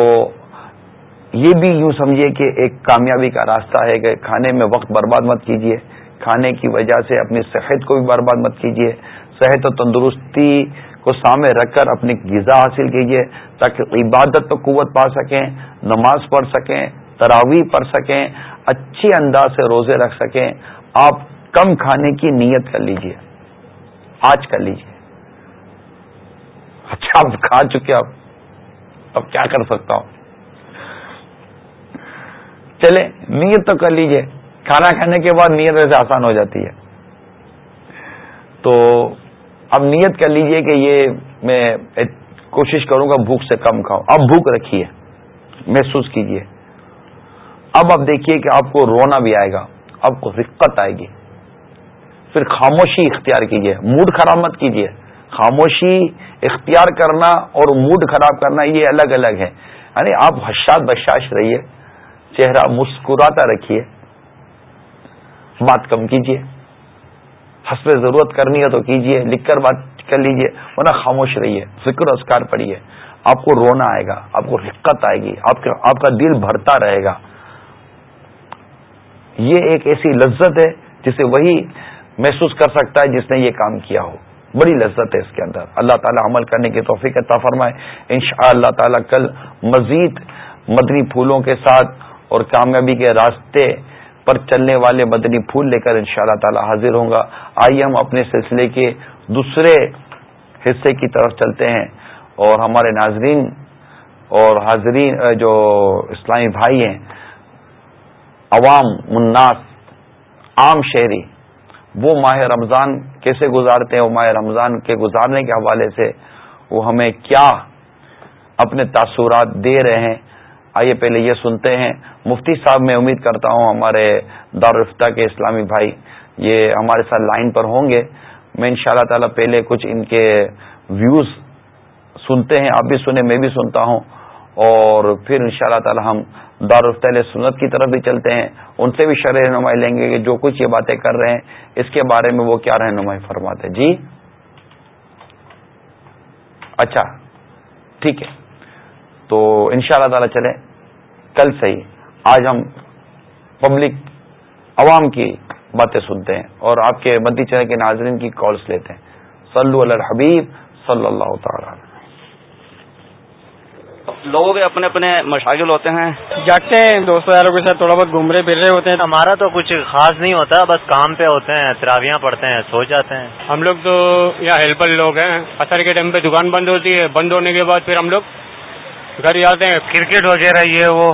یہ بھی یوں سمجھیے کہ ایک کامیابی کا راستہ ہے کہ کھانے میں وقت برباد مت کیجیے۔ کھانے کی وجہ سے اپنی صحت کو بھی برباد مت کیجیے۔ صحت و تندرستی کو سامنے رکھ کر اپنی غذا حاصل کیجیے تاکہ عبادت پہ قوت پا سکیں، نماز پڑھ سکیں، تراویح پڑھ سکیں، اچھی انداز سے روزے رکھ سکیں۔ آپ کم کھانے کی نیت کر لیجیے۔ آج کر لیجیے۔ اچھا آپ کھا چکے اب اب کیا کر سکتا ہوں؟ چلے نیت تو کر لیجیے۔ کھانا کھانے کے بعد نیت ویسے آسان ہو جاتی ہے۔ تو اب نیت کر لیجیے کہ یہ میں کوشش کروں گا بھوک سے کم کھاؤں۔ اب بھوک رکھیے۔ محسوس کیجیے۔ اب آپ دیکھیے کہ آپ کو رونا بھی آئے گا۔ آپ کو دقت آئے گی۔ پھر خاموشی اختیار کیجیے۔ موڈ خراب مت کیجیے۔ خاموشی اختیار کرنا اور موڈ خراب کرنا یہ الگ الگ ہے یعنی آپ حشاد بشاش رہیے۔ چہرہ مسکراتا رکھیے۔ بات کم کیجیے۔ حسب ضرورت کرنی ہے تو کیجیے، لکھ کر بات کر لیجیے، ورنہ خاموش رہیے، فکر اسکار پڑیے آپ کو رونا آئے گا، آپ کو رقت آئے گی، آپ کا آپ کا دل بھرتا رہے گا۔ یہ ایک ایسی لذت ہے جسے وہی محسوس کر سکتا ہے جس نے یہ کام کیا ہو۔ بڑی لذت ہے اس کے اندر۔ اللہ تعالی عمل کرنے کی توفیق عطا فرمائے۔ ان شاء اللہ تعالی کل مزید مدنی پھولوں کے ساتھ اور کامیابی کے راستے پر چلنے والے مدنی پھول لے کر ان شاء اللہ تعالی حاضر ہوں گا۔ آئیے ہم اپنے سلسلے کے دوسرے حصے کی طرف چلتے ہیں اور ہمارے ناظرین اور حاضرین جو اسلامی بھائی ہیں، عوام، مناس، عام شہری، وہ ماہ رمضان کیسے گزارتے ہیں؟ وہ ماہ رمضان کے گزارنے کے حوالے سے وہ ہمیں کیا اپنے تاثرات دے رہے ہیں؟ آئیے پہلے یہ سنتے ہیں۔ مفتی صاحب، میں امید کرتا ہوں ہمارے دارالفتہ کے اسلامی بھائی یہ ہمارے ساتھ لائن پر ہوں گے۔ میں ان شاء اللہ تعالی پہلے کچھ ان کے ویوز سنتے ہیں، آپ بھی سنیں، میں بھی سنتا ہوں۔ اور پھر ان شاء اللہ تعالی ہم دارالفتہ سنت کی طرف بھی چلتے ہیں۔ ان سے بھی شرح رہنمائی لیں گے کہ جو کچھ یہ باتیں کر رہے ہیں، اس کے بارے میں وہ کیا رہنمائی فرماتے جی؟ اچھا ٹھیک ہے۔ تو ان شاء اللہ تعالی چلیں۔ کل سے ہی آج ہم پبلک عوام کی باتیں سنتے ہیں اور آپ کے مدی چینل کے ناظرین کی کالس لیتے ہیں۔ صلو علی الحبیب صلی اللہ تعالی لوگوں کے اپنے اپنے مشاغل ہوتے ہیں۔ جاگتے ہیں دوست یاروں کے ساتھ تھوڑا بہت گھوم رہے پھر رہے ہوتے ہیں۔ ہمارا تو کچھ خاص نہیں ہوتا بس کام پہ ہوتے ہیں تراویاں پڑھتے ہیں سو جاتے ہیں۔ ہم لوگ تو یہاں ہیلپر لوگ ہیں۔ اثر کے ٹائم پہ دکان بند ہوتی ہے بند ہونے کے بعد پھر ہم لوگ گھر جاتے ہیں کرکٹ وغیرہ یہ وہ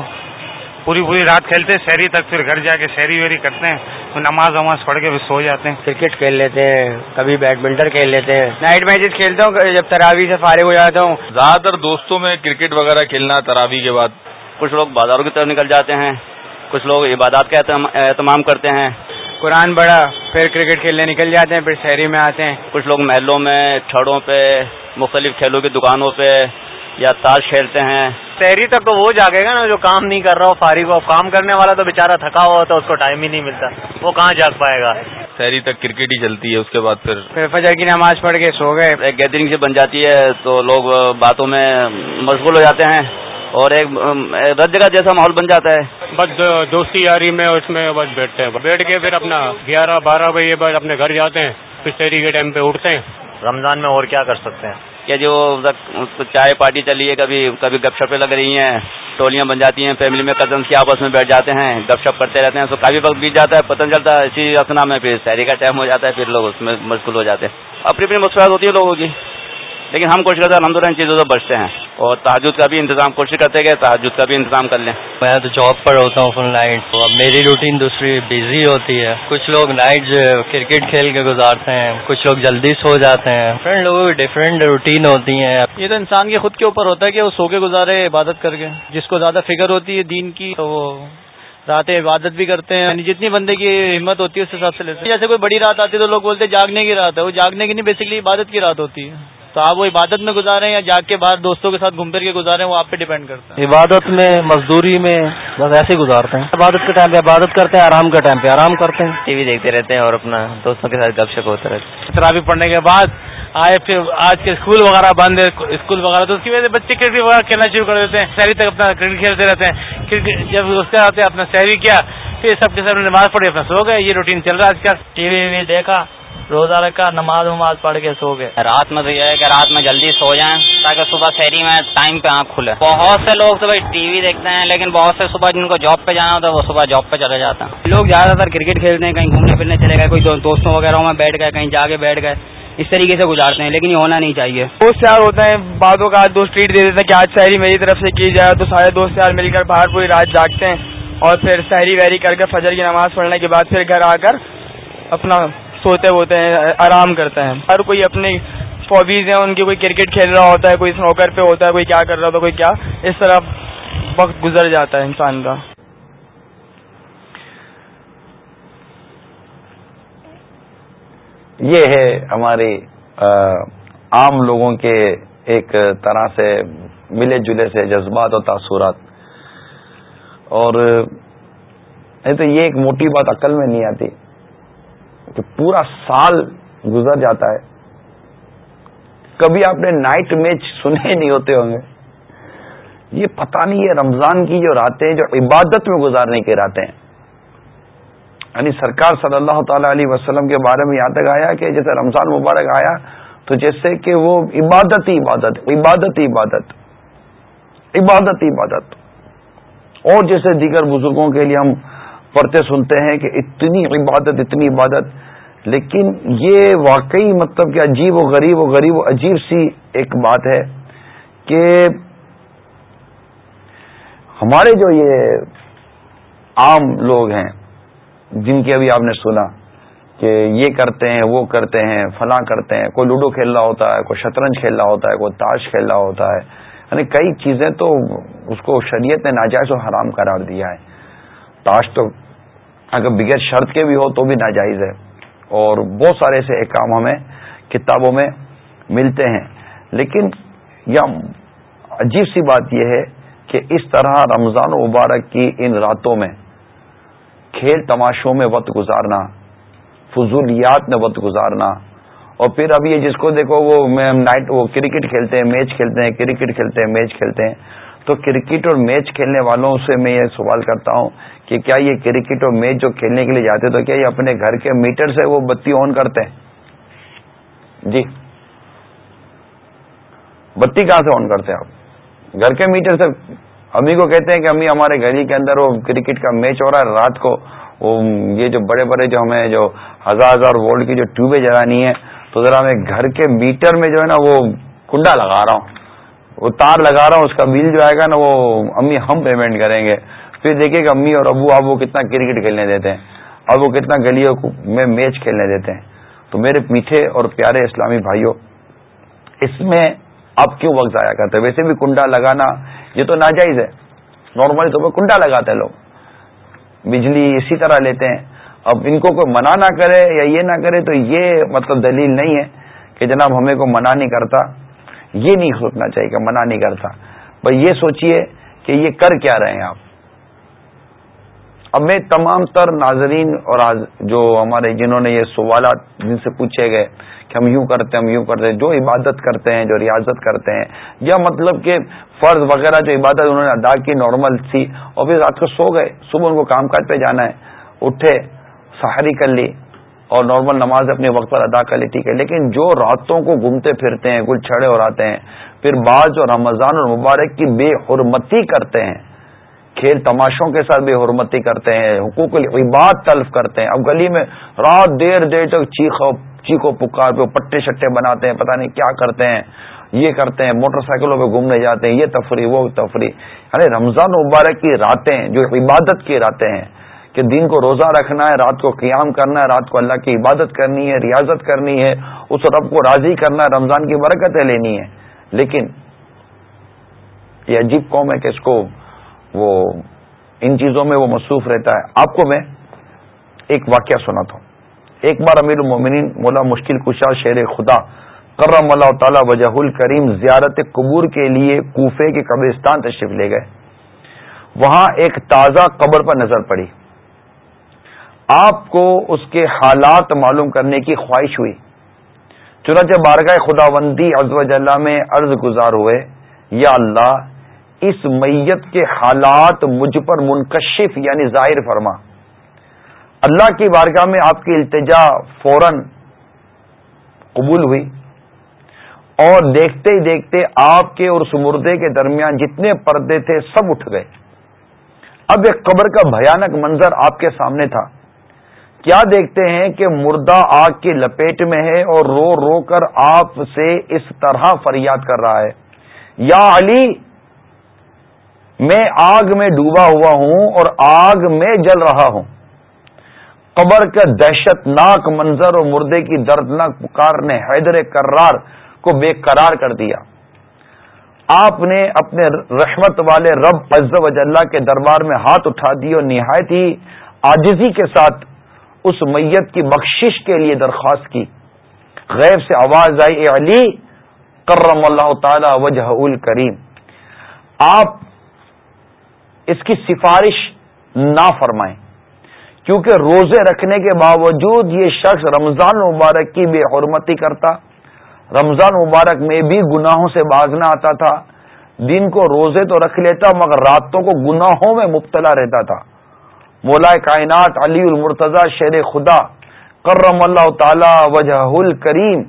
پوری پوری رات کھیلتے ہیں شہری تک پھر گھر جا کے شہری ویری کرتے ہیں نماز وماز پڑھ کے پھر سو جاتے ہیں۔ کرکٹ کھیل لیتے ہیں کبھی بیڈمنٹن کھیل لیتے ہیں۔ نائٹ میچز کھیلتا ہوں جب تراوی سے فارغ ہو جاتا ہوں۔ زیادہ تر دوستوں میں کرکٹ وغیرہ کھیلنا تراوی کے بعد۔ کچھ لوگ بازاروں کی طرف نکل جاتے ہیں کچھ لوگ عبادات کا اہتمام کرتے ہیں۔ قرآن بڑا پھر کرکٹ کھیلنے نکل جاتے ہیں پھر شہری میں آتے ہیں۔ کچھ لوگ محلوں میں چھڑوں پہ مختلف کھیلوں کی دکانوں پہ یا تاش کھیلتے ہیں۔ شہری تک تو وہ جاگے گا نا جو کام نہیں کر رہا ہو فارغ ہو کام کرنے والا تو بےچارا تھکا ہوا ہوتا ہے اس کو ٹائم ہی نہیں ملتا۔ وہ کہاں جاگ پائے گا؟ شہری تک کرکٹ ہی چلتی ہے اس کے بعد پھر پھر فجر کی نماز پڑھ کے سو گئے۔ ایک گیدرنگ سے بن جاتی ہے تو لوگ باتوں میں مشغول ہو جاتے ہیں۔ اور ایک رد جگہ جیسا ماحول بن جاتا ہے۔ بس دوستی یاری میں اس میں بس بیٹھتے ہیں۔ بیٹھ کے پھر اپنا گیارہ بارہ بجے بعد اپنے گھر جاتے ہیں۔ پھر شہری کے ٹائم پہ اٹھتے ہیں۔ رمضان میں اور کیا کر سکتے ہیں؟ کہ جو چائے پارٹی چلی ہے، کبھی کبھی گپ شپیں لگ رہی ہیں، ٹولیاں بن جاتی ہیں فیملی میں کزنس کے آپس میں بیٹھ جاتے ہیں، گپ شپ کرتے رہتے ہیں تو کافی وقت بیت جاتا ہے پتہ چلتا ہے اسی اسنا میں پھر شہری کا ٹائم ہو جاتا ہے، پھر لوگ اس میں مشغول ہو جاتے ہیں۔ اپنی اپنی مصروفیات ہوتی ہے لوگوں کی۔ لیکن ہم کوشش کرتے ہیں الحمد للہ ان چیزوں سے بچتے ہیں اور تحجد کا بھی انتظام کوشش کرتے ہیں کہ تحجد کا بھی انتظام کر لیں۔ میں تو جاب پر ہوتا ہوں فل نائٹ اب میری روٹین دوسری بزی ہوتی ہے۔ کچھ لوگ نائٹ کرکٹ کھیل کے گزارتے ہیں کچھ لوگ جلدی سو جاتے ہیں۔ فرینڈ لوگوں کی ڈفرینٹ روٹین ہوتی ہیں۔ یہ تو انسان کے خود کے اوپر ہوتا ہے کہ وہ سو کے گزارے عبادت کر کے جس کو زیادہ فکر ہوتی ہے دین کی تو وہ رات عبادت بھی کرتے ہیں۔ یعنی جتنی بندے کی ہمت ہوتی ہے اس حساب سے لیتے ہیں۔ جیسے کوئی بڑی رات آتی ہے تو لوگ بولتے ہیں جاگنے کی رات ہے۔ وہ جاگنے کی نہیں بیسکلی عبادت کی رات ہوتی ہے۔ تو آپ وہ عبادت میں گزارے یا جاگ کے بعد دوستوں کے ساتھ گھوم پھر کے گزارے وہ آپ پہ ڈیپینڈ کرتے ہیں عبادت میں مزدوری میں بس ایسے گزارتے ہیں۔ عبادت کے ٹائم پہ عبادت کرتے ہیں آرام کا ٹائم پہ آرام کرتے ہیں۔ ٹی وی دیکھتے رہتے ہیں اور اپنا دوستوں کے ساتھ گپ شپ ہوتے رہتے ہیں تراوی پڑھنے کے بعد آئے پھر آج کے اسکول وغیرہ بند ہے اسکول وغیرہ تو اس کی وجہ سے بچے کرکٹ وغیرہ کھیلنا شروع کر دیتے ہیں۔ شہری تک اپنا کرکٹ کھیلتے رہتے ہیں۔ کرکٹ جب اس کے آتے اپنا شہری کیا پھر سب کے سب نماز پڑھی اپنا سو گئے۔ یہ روٹین چل رہا ہے آج کل ٹی وی وی دیکھا روزہ رکھا نماز وماز پڑھ کے سو گئے۔ رات میں تو یہ ہے کہ رات میں جلدی سو جائیں تاکہ صبح شہری میں ٹائم پہ آنکھ کھلے۔ بہت سے لوگ تو بھائی ٹی وی دیکھتے ہیں لیکن بہت سے صبح جن کو جاب پہ جانا ہوتا ہے وہ صبح جاب پہ چلے جاتے ہیں۔ لوگ زیادہ تر کرکٹ کھیلتے ہیں کہیں گھومنے پھرنے چلے گئے کوئی دوستوں وغیرہ میں بیٹھ گئے کہیں جا کے بیٹھ گئے۔ اس طریقے سے گزارتے ہیں، لیکن یہ ہونا نہیں چاہیے۔ دوست یار ہوتا ہے بعدوں کا دوست ٹریٹ دے دیتے ہیں کہ آج شہری میری طرف سے کی جائے، تو سارے دوست یار مل کر باہر پوری رات جاگتے ہیں اور پھر شہری ویری کر کے فجر کی نماز پڑھنے کے بعد پھر گھر آ کر اپنا سوتے ہوتے ہیں، آرام کرتے ہیں۔ ہر کوئی اپنی ہابیز ہیں، ان کی کوئی کرکٹ کھیل رہا ہوتا ہے، کوئی سنوکر پہ ہوتا ہے، کوئی کیا کر رہا ہوتا ہے، کوئی کیا، اس طرح وقت گزر جاتا ہے انسان کا۔ یہ ہے ہماری عام لوگوں کے ایک طرح سے ملے جلے سے جذبات اور تاثرات۔ اور، نہیں تو یہ ایک موٹی بات عقل میں نہیں آتی کہ پورا سال گزر جاتا ہے۔ کبھی آپ نے نائٹ میچ سنے نہیں ہوتے ہوں گے۔ یہ پتہ نہیں یہ رمضان کی جو راتیں جو عبادت میں گزارنے کی راتیں ہیں۔ یعنی سرکار صلی اللہ تعالی علیہ وسلم کے بارے میں یہاں تک آیا کہ جیسے رمضان مبارک آیا، تو جیسے کہ وہ عبادت ہی عبادت عبادت ہی عبادت عبادت ہی عبادت۔ اور جیسے دیگر بزرگوں کے لیے ہم پڑھتے سنتے ہیں کہ اتنی عبادت اتنی عبادت۔ لیکن یہ واقعی مطلب کہ عجیب و غریب و غریب و عجیب سی ایک بات ہے کہ ہمارے جو یہ عام لوگ ہیں جن کی ابھی آپ نے سنا کہ یہ کرتے ہیں، وہ کرتے ہیں، فلاں کرتے ہیں، کوئی لوڈو کھیل رہا ہوتا ہے، کوئی شطرنج کھیل رہا ہوتا ہے، کوئی تاش کھیل رہا ہوتا ہے۔ یعنی کئی چیزیں تو اس کو شریعت نے ناجائز و حرام قرار دیا ہے۔ تاش تو اگر بغیر شرط کے بھی ہو تو بھی ناجائز ہے۔ اور بہت سارے ایسے کام ہمیں کتابوں میں ملتے ہیں۔ لیکن یہ عجیب سی بات یہ ہے کہ اس طرح رمضان و مبارک کی ان راتوں میں کھیل تماشوں میں وقت گزارنا، فضولیات میں وقت گزارنا۔ اور پھر اب یہ جس کو دیکھو، وہ نائٹ وہ کرکٹ کھیلتے ہیں، میچ کھیلتے ہیں، کرکٹ کھیلتے ہیں، میچ کھیلتے ہیں۔ تو کرکٹ اور میچ کھیلنے والوں سے میں یہ سوال کرتا ہوں کہ کیا یہ کرکٹ اور میچ جو کھیلنے کے لیے جاتے تو کیا یہ اپنے گھر کے میٹر سے وہ بتی آن کرتے ہیں؟ جی۔ بتی کہاں سے آن کرتے ہیں آپ؟ گھر کے میٹر سے امی کو کہتے ہیں کہ امی ہمارے گلی کے اندر وہ کرکٹ کا میچ ہو رہا ہے رات کو، وہ یہ جو بڑے بڑے جو ہمیں جو ہزار ہزار وولٹ کی جو ٹیوبیں جلانی ہے تو ذرا میں گھر کے میٹر میں جو ہے نا وہ کنڈا لگا رہا ہوں۔ وہ تار لگا رہا ہوں، اس کا بل جو آئے گا نا وہ امی ہم پیمنٹ کریں گے۔ پھر دیکھیے کہ امی اور ابو، اب وہ کتنا کرکٹ کھیلنے دیتے ہیں۔ اب وہ کتنا گلیوں میں میچ کھیلنے دیتے ہیں۔ تو میرے میٹھے اور پیارے اسلامی بھائیوں، اس میں آپ کیوں وقت ضائع کرتے ویسے بھی کنڈا لگانا یہ تو ناجائز ہے۔ نارملی تو کنڈا لگاتے ہیں لوگ۔ بجلی اسی طرح لیتے ہیں۔ اب ان کو کوئی منع نہ کرے یا یہ نہ کرے تو یہ مطلب دلیل نہیں ہے کہ جناب ہمیں کو منع نہیں کرتا۔ یہ نہیں سوچنا چاہیے کہ منع نہیں کرتا۔ بھائی یہ سوچئے کہ یہ کر کیا رہے ہیں آپ۔ اب میں تمام تر ناظرین اور جو ہمارے جنہوں نے یہ سوالات جن سے پوچھے گئے کہ ہم یوں کرتے ہیں، ہم یوں کرتے ہیں، جو عبادت کرتے ہیں، جو ریاضت کرتے ہیں، یا مطلب کہ فرض وغیرہ جو عبادت انہوں نے ادا کی نارمل تھی، اور پھر رات کو سو گئے، صبح ان کو کام کاج پہ جانا ہے، اٹھے سہاری کر لی، اور نارمل نماز اپنے وقت پر ادا کر لی، ٹھیک ہے، لیکن جو راتوں کو گھومتے پھرتے ہیں، گل چھڑے اور آتے ہیں، پھر بعض اور رمضان اور مبارک کی بے حرمتی کرتے ہیں، کھیل تماشوں کے ساتھ بے حرمتی کرتے ہیں، حقوق العباد تلف کرتے ہیں، اب گلی میں رات دیر دیر تک چیخو چیخو پکار پہ پٹے شٹے بناتے ہیں، پتہ نہیں کیا کرتے ہیں، یہ کرتے ہیں، موٹر سائیکلوں پہ گھومنے جاتے ہیں، یہ تفریح، وہ تفریح۔ یعنی رمضان مبارک کی راتیں جو عبادت کی راتیں ہیں، کہ دن کو روزہ رکھنا ہے، رات کو قیام کرنا ہے، رات کو اللہ کی عبادت کرنی ہے، ریاضت کرنی ہے، اس رب کو راضی کرنا ہے، رمضان کی برکتیں لینی ہے لیکن یہ عجیب قوم ہے کہ اس کو وہ، ان چیزوں میں وہ مصروف رہتا ہے۔ آپ کو میں ایک واقعہ سناتا ہوں۔ ایک بار امیر المومنین مولا مشکل کشا شیر خدا، کرم اللہ تعالی وجہ الکریم زیارت قبور کے لیے کوفے کے قبرستان تشریف لے گئے۔ وہاں ایک تازہ قبر پر نظر پڑی۔ آپ کو اس کے حالات معلوم کرنے کی خواہش ہوئی۔ چنانچہ بارگاہ خدا بندی ازوج اللہ میں عرض گزار ہوئے، یا اللہ، اس میت کے حالات مجھ پر منکشف یعنی ظاہر فرما۔ اللہ کی بارگاہ میں آپ کی التجا فوراً قبول ہوئی اور دیکھتے ہی دیکھتے آپ کے اور سمردے کے درمیان جتنے پردے تھے سب اٹھ گئے۔ اب ایک قبر کا بھیانک منظر آپ کے سامنے تھا۔ کیا دیکھتے ہیں کہ مردہ آگ کی لپیٹ میں ہے اور رو رو کر آپ سے اس طرح فریاد کر رہا ہے۔ یا علی، میں آگ میں ڈوبا ہوا ہوں اور آگ میں جل رہا ہوں۔ قبر کا دہشت ناک منظر اور مردے کی دردناک پکار نے حیدر کرار کو بے قرار کر دیا۔ آپ نے اپنے رحمت والے رب عز و جلہ کے دربار میں ہاتھ اٹھا دی اور نہایت ہی آجزی کے ساتھ اس میت کی بخشش کے لیے درخواست کی۔ غیب سے آواز آئی، اے علی، کرم اللہ تعالی وجہ الکریم۔ آپ اس کی سفارش نہ فرمائیں کیونکہ روزے رکھنے کے باوجود یہ شخص رمضان مبارک کی بے حرمتی کرتا۔ رمضان مبارک میں بھی گناہوں سے بازنا آتا تھا۔ دن کو روزے تو رکھ لیتا، مگر راتوں کو گناہوں میں مبتلا رہتا تھا۔ مولا کائنات علی المرتضی شیر خدا کرم اللہ تعالی وجہ الکریم۔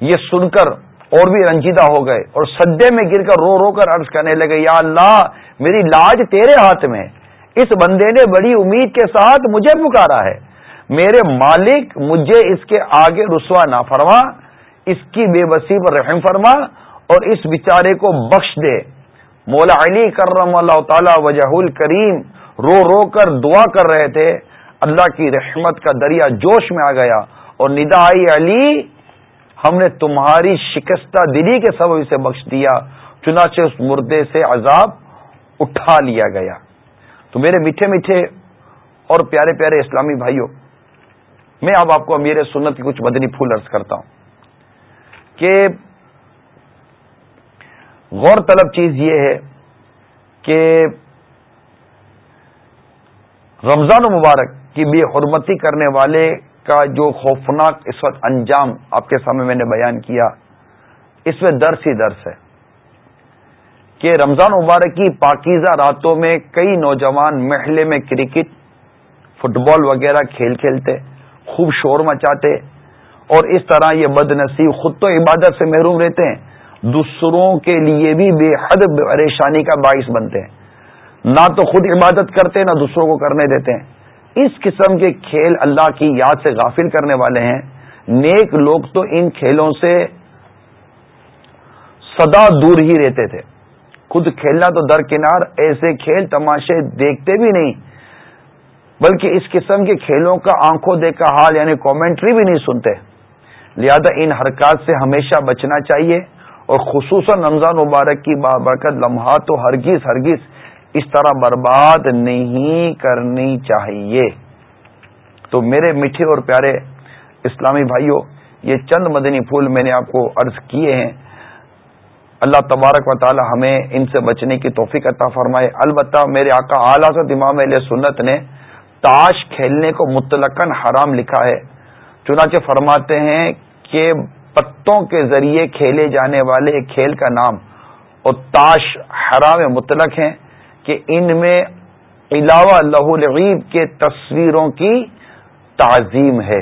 یہ سن کر اور بھی رنجیدہ ہو گئے اور سدے میں گر کر رو رو کر عرض کرنے لگے، یا اللہ، میری لاج تیرے ہاتھ میں اس بندے نے بڑی امید کے ساتھ مجھے پکارا ہے۔ میرے مالک مجھے اس کے آگے رسوا نہ فرما، اس کی بے بسی پر رحم فرما اور اس بیچارے کو بخش دے۔ مولا علی کرم اللہ تعالی وجہ الکریم رو رو کر دعا کر رہے تھے۔ اللہ کی رحمت کا دریا جوش میں آ گیا اور ندا آئی علی، ہم نے تمہاری شکستہ دلی کے سبب اسے بخش دیا، چنانچہ اس مردے سے عذاب اٹھا لیا گیا۔ تو میرے میٹھے میٹھے اور پیارے پیارے اسلامی بھائیوں، میں اب آپ کو امیر سنت کی کچھ مدنی پھول عرض کرتا ہوں کہ غور طلب چیز یہ ہے کہ رمضان و مبارک کی بے حرمتی کرنے والے کا جو خوفناک اس وقت انجام آپ کے سامنے میں نے بیان کیا، اس میں درس ہی درس ہے۔ کہ رمضان مبارک کی پاکیزہ راتوں میں کئی نوجوان محلے میں کرکٹ فٹ بال وغیرہ کھیل کھیلتے، خوب شور مچاتے اور اس طرح یہ بد نصیب خود تو عبادت سے محروم رہتے ہیں، دوسروں کے لیے بھی بے حد پریشانی کا باعث بنتے ہیں۔ نہ تو خود عبادت کرتے، نہ دوسروں کو کرنے دیتے ہیں۔ اس قسم کے کھیل اللہ کی یاد سے غافل کرنے والے ہیں۔ نیک لوگ تو ان کھیلوں سے سدا دور ہی رہتے تھے۔ خود کھیلنا تو درکنار، ایسے کھیل تماشے دیکھتے بھی نہیں۔ بلکہ اس قسم کے کھیلوں کا آنکھوں دیکھا حال یعنی کامنٹری بھی نہیں سنتے۔ لہذا ان حرکات سے ہمیشہ بچنا چاہیے اور خصوصاً رمضان مبارک کی بابرکت لمحات تو ہرگز ہرگز اس طرح برباد نہیں کرنی چاہیے۔ تو میرے میٹھے اور پیارے اسلامی بھائیوں یہ چند مدنی پھول میں نے آپ کو عرض کیے ہیں۔ اللہ تبارک و تعالی ہمیں ان سے بچنے کی توفیق عطا فرمائے۔ البتہ میرے آقا اعلیٰ امام علیہ سنت نے تاش کھیلنے کو متلقن حرام لکھا ہے۔ چنانچہ فرماتے ہیں کہ پتوں کے ذریعے کھیلے جانے والے کھیل کا نام اور تاش حرام مطلق ہیں کہ ان میں علاوہ اللہ العیب کے تصویروں کی تعظیم ہے۔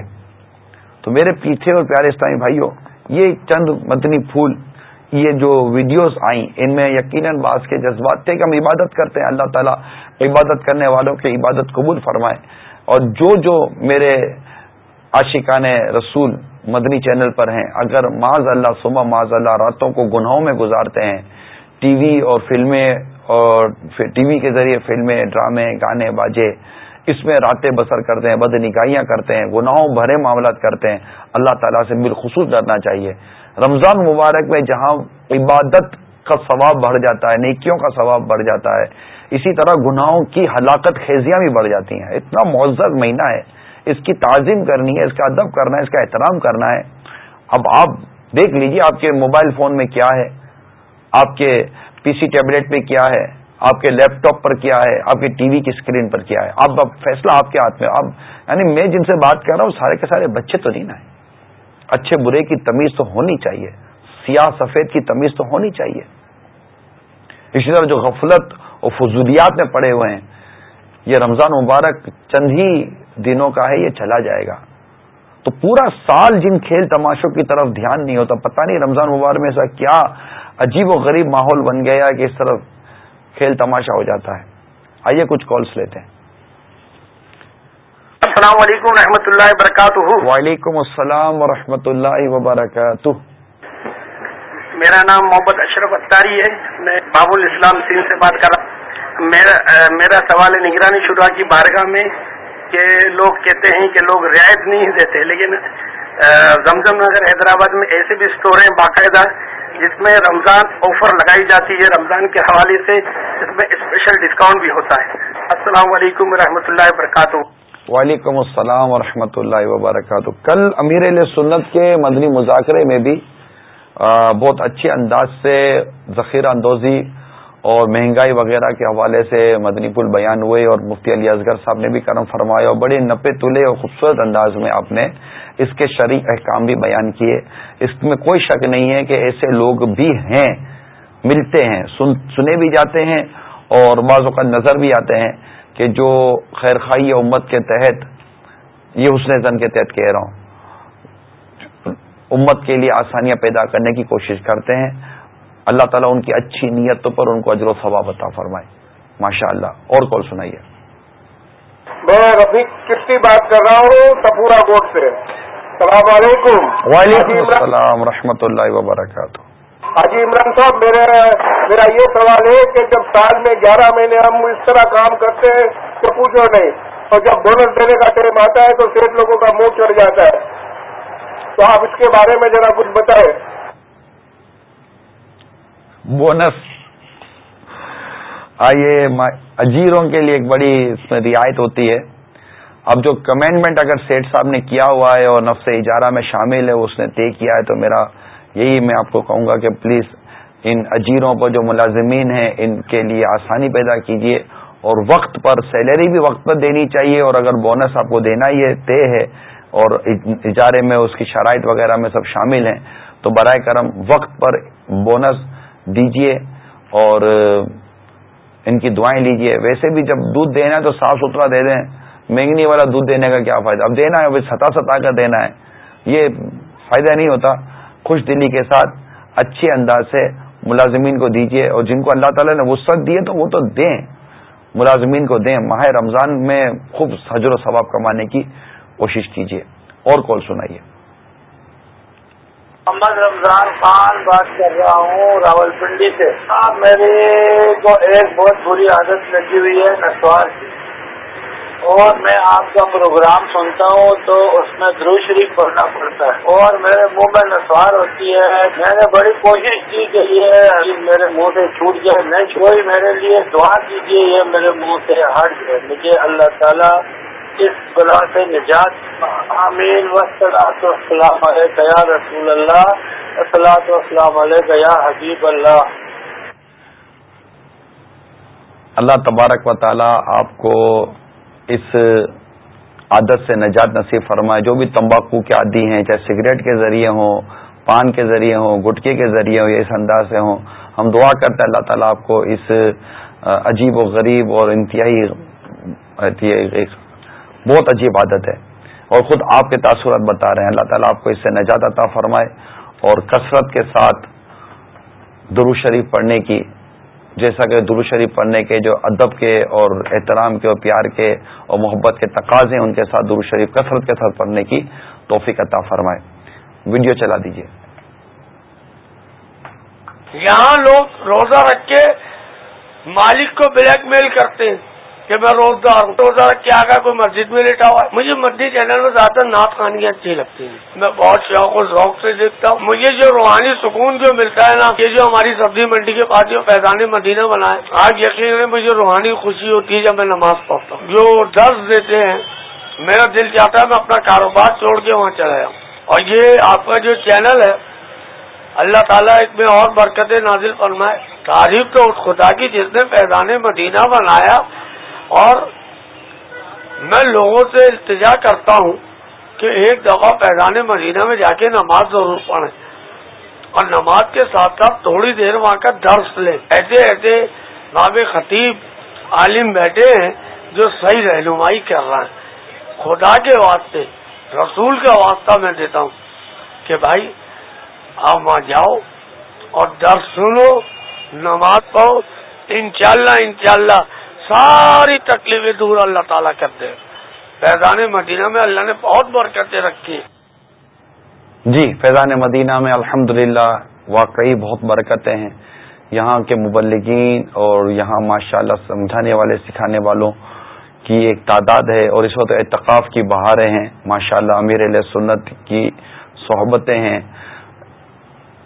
تو میرے پیچھے اور پیارے اسلامی بھائیوں، یہ چند مدنی پھول یہ جو ویڈیوز آئیں، ان میں یقیناً بعض کے جذبات تھے کہ ہم عبادت کرتے ہیں۔ اللہ تعالیٰ عبادت کرنے والوں کی عبادت قبول فرمائے۔ اور جو جو میرے عاشقان رسول مدنی چینل پر ہیں، اگر معاذ اللہ صبح معاذ اللہ راتوں کو گناہوں میں گزارتے ہیں، ٹی وی اور فلمیں اور ٹی وی کے ذریعے فلمیں، ڈرامے، گانے باجے، اس میں راتیں بسر کرتے ہیں بد نگاہیاں کرتے ہیں، گناہوں بھرے معاملات کرتے ہیں۔ اللہ تعالیٰ سے بالخصوص ڈرنا چاہیے۔ رمضان مبارک میں جہاں عبادت کا ثواب بڑھ جاتا ہے، نیکیوں کا ثواب بڑھ جاتا ہے، اسی طرح گناہوں کی ہلاکت خیزیاں بھی بڑھ جاتی ہیں۔ اتنا معذر مہینہ ہے۔ اس کی تعظیم کرنی ہے، اس کا ادب کرنا ہے، اس کا احترام کرنا ہے۔ اب آپ دیکھ لیجیے آپ کے موبائل فون میں کیا ہے، آپ کے پی سی ٹیبلٹ پہ کیا ہے، آپ کے لیپ ٹاپ پر کیا ہے، آپ کے ٹی وی کی اسکرین پر کیا ہے۔ اب اب فیصلہ آپ کے ہاتھ میں، اب یعنی میں جن سے بات کر رہا ہوں، سارے کے سارے بچے تو نہیں نا اچھے برے کی تمیز تو ہونی چاہیے۔ سیاہ سفید کی تمیز تو ہونی چاہیے۔ اسی طرح جو غفلت اور فضولیات میں پڑے ہوئے ہیں، یہ رمضان مبارک چند ہی دنوں کا ہے، یہ چلا جائے گا۔ تو پورا سال جن کھیل تماشوں کی طرف دھیان نہیں ہوتا، پتہ نہیں رمضان مبارک میں ایسا کیا عجیب و غریب ماحول بن گیا کہ اس طرف کھیل تماشا ہو جاتا ہے۔ آئیے کچھ کالس لیتے ہیں۔ السلام علیکم رحمۃ اللہ وبرکاتہ۔ وعلیکم السلام و اللہ وبرکاتہ۔ میرا نام محمد اشرف اختاری ہے۔ میں باب الاسلام سنگھ سے بات کر رہا میرا میرا سوال ہے نگرانی شدہ کی بارگاہ میں کہ لوگ کہتے ہیں کہ لوگ رعایت نہیں دیتے لیکن زمزم نگر حیدرآباد میں ایسے بھی اسٹور ہیں باقاعدہ جس میں رمضان آفر لگائی جاتی ہے۔ رمضان کے حوالے سے اس میں اسپیشل ڈسکاؤنٹ بھی ہوتا ہے۔ السلام علیکم و اللہ وبرکاتہ۔ وعلیکم السلام و اللہ وبرکاتہ۔ کل امیر علیہ سنت کے مدنی مذاکرے میں بھی بہت اچھے انداز سے ذخیرہ اندوزی اور مہنگائی وغیرہ کے حوالے سے مدنی پل بیان ہوئے اور مفتی علی اصغر صاحب نے بھی کرم فرمایا اور بڑے نپے تلے اور خوبصورت انداز میں آپ نے اس کے شرعی احکام بھی بیان کیے۔ اس میں کوئی شک نہیں ہے کہ ایسے لوگ بھی ہیں، ملتے ہیں، سن، سنے بھی جاتے ہیں اور بعض اوقات نظر بھی آتے ہیں۔ کہ جو خیر خائی امت کے تحت یہ حسن زن کے تحت کہہ رہا ہوں امت کے لیے آسانیاں پیدا کرنے کی کوشش کرتے ہیں۔ اللہ تعالیٰ ان کی اچھی نیتوں پر ان کو اجر و ثواب عطا فرمائے۔ ماشاء اللہ اور کال سنائیے؟ میں رفیق کشتی بات کر رہا ہوں تپورا کوٹ سے۔ السلام علیکم۔ وعلیکم السلام رحمۃ اللہ وبرکاتہ۔ حاجی عمران صاحب، میرے میرا یہ سوال ہے کہ جب سال میں گیارہ مہینے ہم اس طرح کام کرتے ہیں تو پوچھو نہیں۔ اور جب بونس دینے کا ٹائم آتا ہے تو سیٹ لوگوں کا منہ چڑھ جاتا ہے۔ تو آپ اس کے بارے میں ذرا کچھ بتائیں۔ بونس آئیے اجیروں کے لیے ایک بڑی اس میں رعایت ہوتی ہے۔ اب جو کمینڈمنٹ اگر سیٹ صاحب نے کیا ہوا ہے اور نفس اجارہ میں شامل ہے اس نے طے کیا ہے، تو میرا یہی میں آپ کو کہوں گا کہ پلیز ان اجیروں پر جو ملازمین ہیں، ان کے لیے آسانی پیدا کیجیے اور وقت پر سیلری بھی وقت پر دینی چاہیے اور اگر بونس آپ کو دینا یہ طے ہے اور اجارے میں اس کی شرائط وغیرہ میں سب شامل ہیں، تو برائے کرم وقت پر بونس دیجیے اور ان کی دعائیں لیجیے ویسے بھی جب دودھ دینا ہے تو صاف ستھرا دے دیں۔ مہنگنی والا دودھ دینے کا کیا فائدہ؟ اب دینا ہے ستا ستا کر دینا ہے۔ یہ فائدہ نہیں ہوتا۔ خوش دلی کے ساتھ اچھے انداز سے ملازمین کو دیجیے اور جن کو اللہ تعالیٰ نے وسط دیے تو وہ تو دیں۔ ملازمین کو دیں۔ ماہ رمضان میں خوب حجر و ثواب کمانے کی کوشش کیجیے اور کال سنائیے۔ محمد رمضان خان بات کر رہا ہوں راول پنڈی سے۔ میرے کو ایک بہت بری عادت لگی ہوئی ہے نسوار کی۔ اور میں آپ کا پروگرام سنتا ہوں تو اس میں درو شریف پڑھنا پڑتا ہے۔ اور میرے منہ میں نسوار ہوتی ہے۔ میں نے بڑی کوشش کی کہ یہ میرے منہ سے چھوٹ جائے۔ نہیں کوئی میرے لیے دعا کیجیے، یہ میرے منہ سے ہٹ جائے۔ مجھے اللہ تعالیٰ اس بلا سے نجات امین وسلاۃ السلام علیہ رسول اللہ۔ السلاۃ والسلام علیہ حبیب اللہ۔ اللہ تبارک و تعالیٰ آپ کو اس عادت سے نجات نصیب فرمائے، جو بھی تمباکو کے عادی ہیں، چاہے سگریٹ کے ذریعے ہوں، پان کے ذریعے ہوں، گٹکے کے ذریعے ہوں، یا اس انداز سے ہوں، ہم دعا کرتے ہیں اللہ تعالیٰ آپ کو اس عجیب و غریب اور انتہائی بہت عجیب عادت ہے اور خود آپ کے تاثرات بتا رہے ہیں۔ اللہ تعالیٰ آپ کو اس سے نجات عطا فرمائے اور کثرت کے ساتھ درو شریف پڑھنے کی جیسا کہ درو شریف پڑھنے کے جو ادب کے اور احترام کے اور پیار کے اور محبت کے تقاضے ان کے ساتھ درو شریف کثرت کے ساتھ پڑھنے کی توفیق عطا فرمائے۔ ویڈیو چلا دیجیے یہاں لوگ روزہ رکھ کے مالک کو بلیک میل کرتے ہیں۔ کہ میں روزدار ہوں۔ روزہ رکھ کے آگا کوئی مسجد میں لیٹا ہوا ہے۔ مجھے مدی چینل میں زیادہ نعت خانیاں اچھی لگتی ہیں۔ میں بہت شوق و ذوق سے دیکھتا ہوں۔ مجھے جو روحانی سکون جو ملتا ہے نا، یہ جو ہماری سبزی منڈی کے پاس جو فیضان مدینہ بنا ہے آج یقین ہے مجھے روحانی خوشی ہوتی ہے جب میں نماز پڑھتا ہوں۔ جو درد دیتے ہیں، میرا دل چاہتا ہے میں اپنا کاروبار چھوڑ کے وہاں چلا جاؤں۔ اور یہ آپ کا جو چینل ہے، اللہ تعالیٰ ایک میں اور برکت نازل فرمائے۔ تعریف تو اس خدا کی، جس نے فیضان مدینہ بنایا اور میں لوگوں سے التجا کرتا ہوں کہ ایک دفعہ پیدان مدینہ میں جا کے نماز ضرور پڑھیں اور نماز کے ساتھ ساتھ تھوڑی دیر وہاں کا درس لیں۔ ایسے ایسے باب خطیب عالم بیٹھے ہیں جو صحیح رہنمائی کر رہے ہیں۔ خدا کے واسطے، رسول کا واسطہ میں دیتا ہوں کہ بھائی، آپ وہاں جاؤ اور درس سنو، نماز پڑھو۔ انشاءاللہ انشاءاللہ ساری تکلیفیں دور اللہ تعالیٰ کرتے ہیں۔ فیضان مدینہ میں اللہ نے بہت برکتیں رکھی جی فیضان مدینہ میں الحمد واقعی بہت برکتیں ہیں۔ یہاں کے مبلگین اور یہاں ماشاء اللہ سمجھانے والے، سکھانے والوں کی ایک تعداد ہے اور اس وقت اعتقاف کی بہاریں ہیں۔ ماشاء اللہ امیر علیہ سنت کی صحبتیں ہیں۔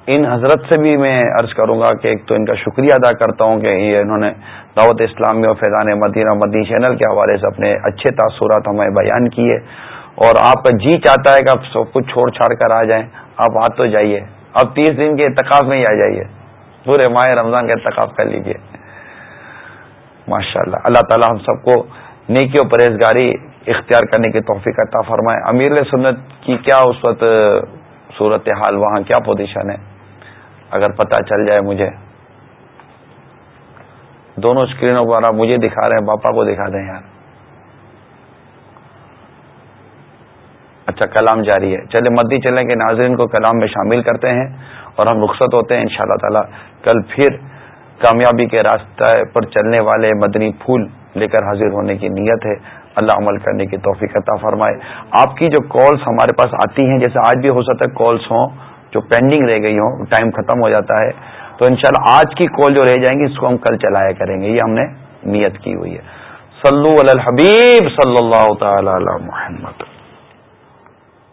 ان حضرت سے بھی میں عرض کروں گا کہ ایک تو ان کا شکریہ ادا کرتا ہوں کہ یہ انہوں نے دعوت اسلامی اور فیضان مدینہ مدین چینل کے حوالے سے اپنے اچھے تاثرات ہمیں بیان کیے اور آپ کا جی چاہتا ہے کہ آپ سب کچھ چھوڑ چھاڑ کر آ جائیں، آپ آ تو جائیے۔ اب تیس دن کے اتقاف میں ہی آ جائیے۔ پورے ماہ رمضان کا اتقاف کر لیجیے ماشاء اللہ اللہ تعالیٰ ہم سب کو نیکی و پرہیزگاری اختیار کرنے کی توفیق عطا فرمائے۔ امیر سنت کی کیا اس وقت صورت حال وہاں کیا پوزیشن ہے؟ اگر پتہ چل جائے مجھے۔ دونوں اسکرینوں پر آپ مجھے دکھا رہے ہیں، باپا کو دکھا دیں یار۔ اچھا کلام جاری ہے۔ چلے مدی چلیں کہ ناظرین کو کلام میں شامل کرتے ہیں اور ہم رخصت ہوتے ہیں ان شاء اللہ تعالی۔ کل پھر کامیابی کے راستہ پر چلنے والے مدنی پھول لے کر حاضر ہونے کی نیت ہے۔ اللہ عمل کرنے کی توفیق عطا فرمائے۔ آپ کی جو کالز ہمارے پاس آتی ہیں، جیسے آج بھی ہو سکتا ہے کالس ہوں جو پینڈنگ رہ گئی ہوں ٹائم ختم ہو جاتا ہے۔ تو انشاءاللہ آج کی کال جو رہ جائیں گی، اس کو ہم کل چلایا کریں گے۔ یہ ہم نے نیت کی ہوئی ہے۔ صلو علی الحبیب صلی اللہ تعالی علی محمد۔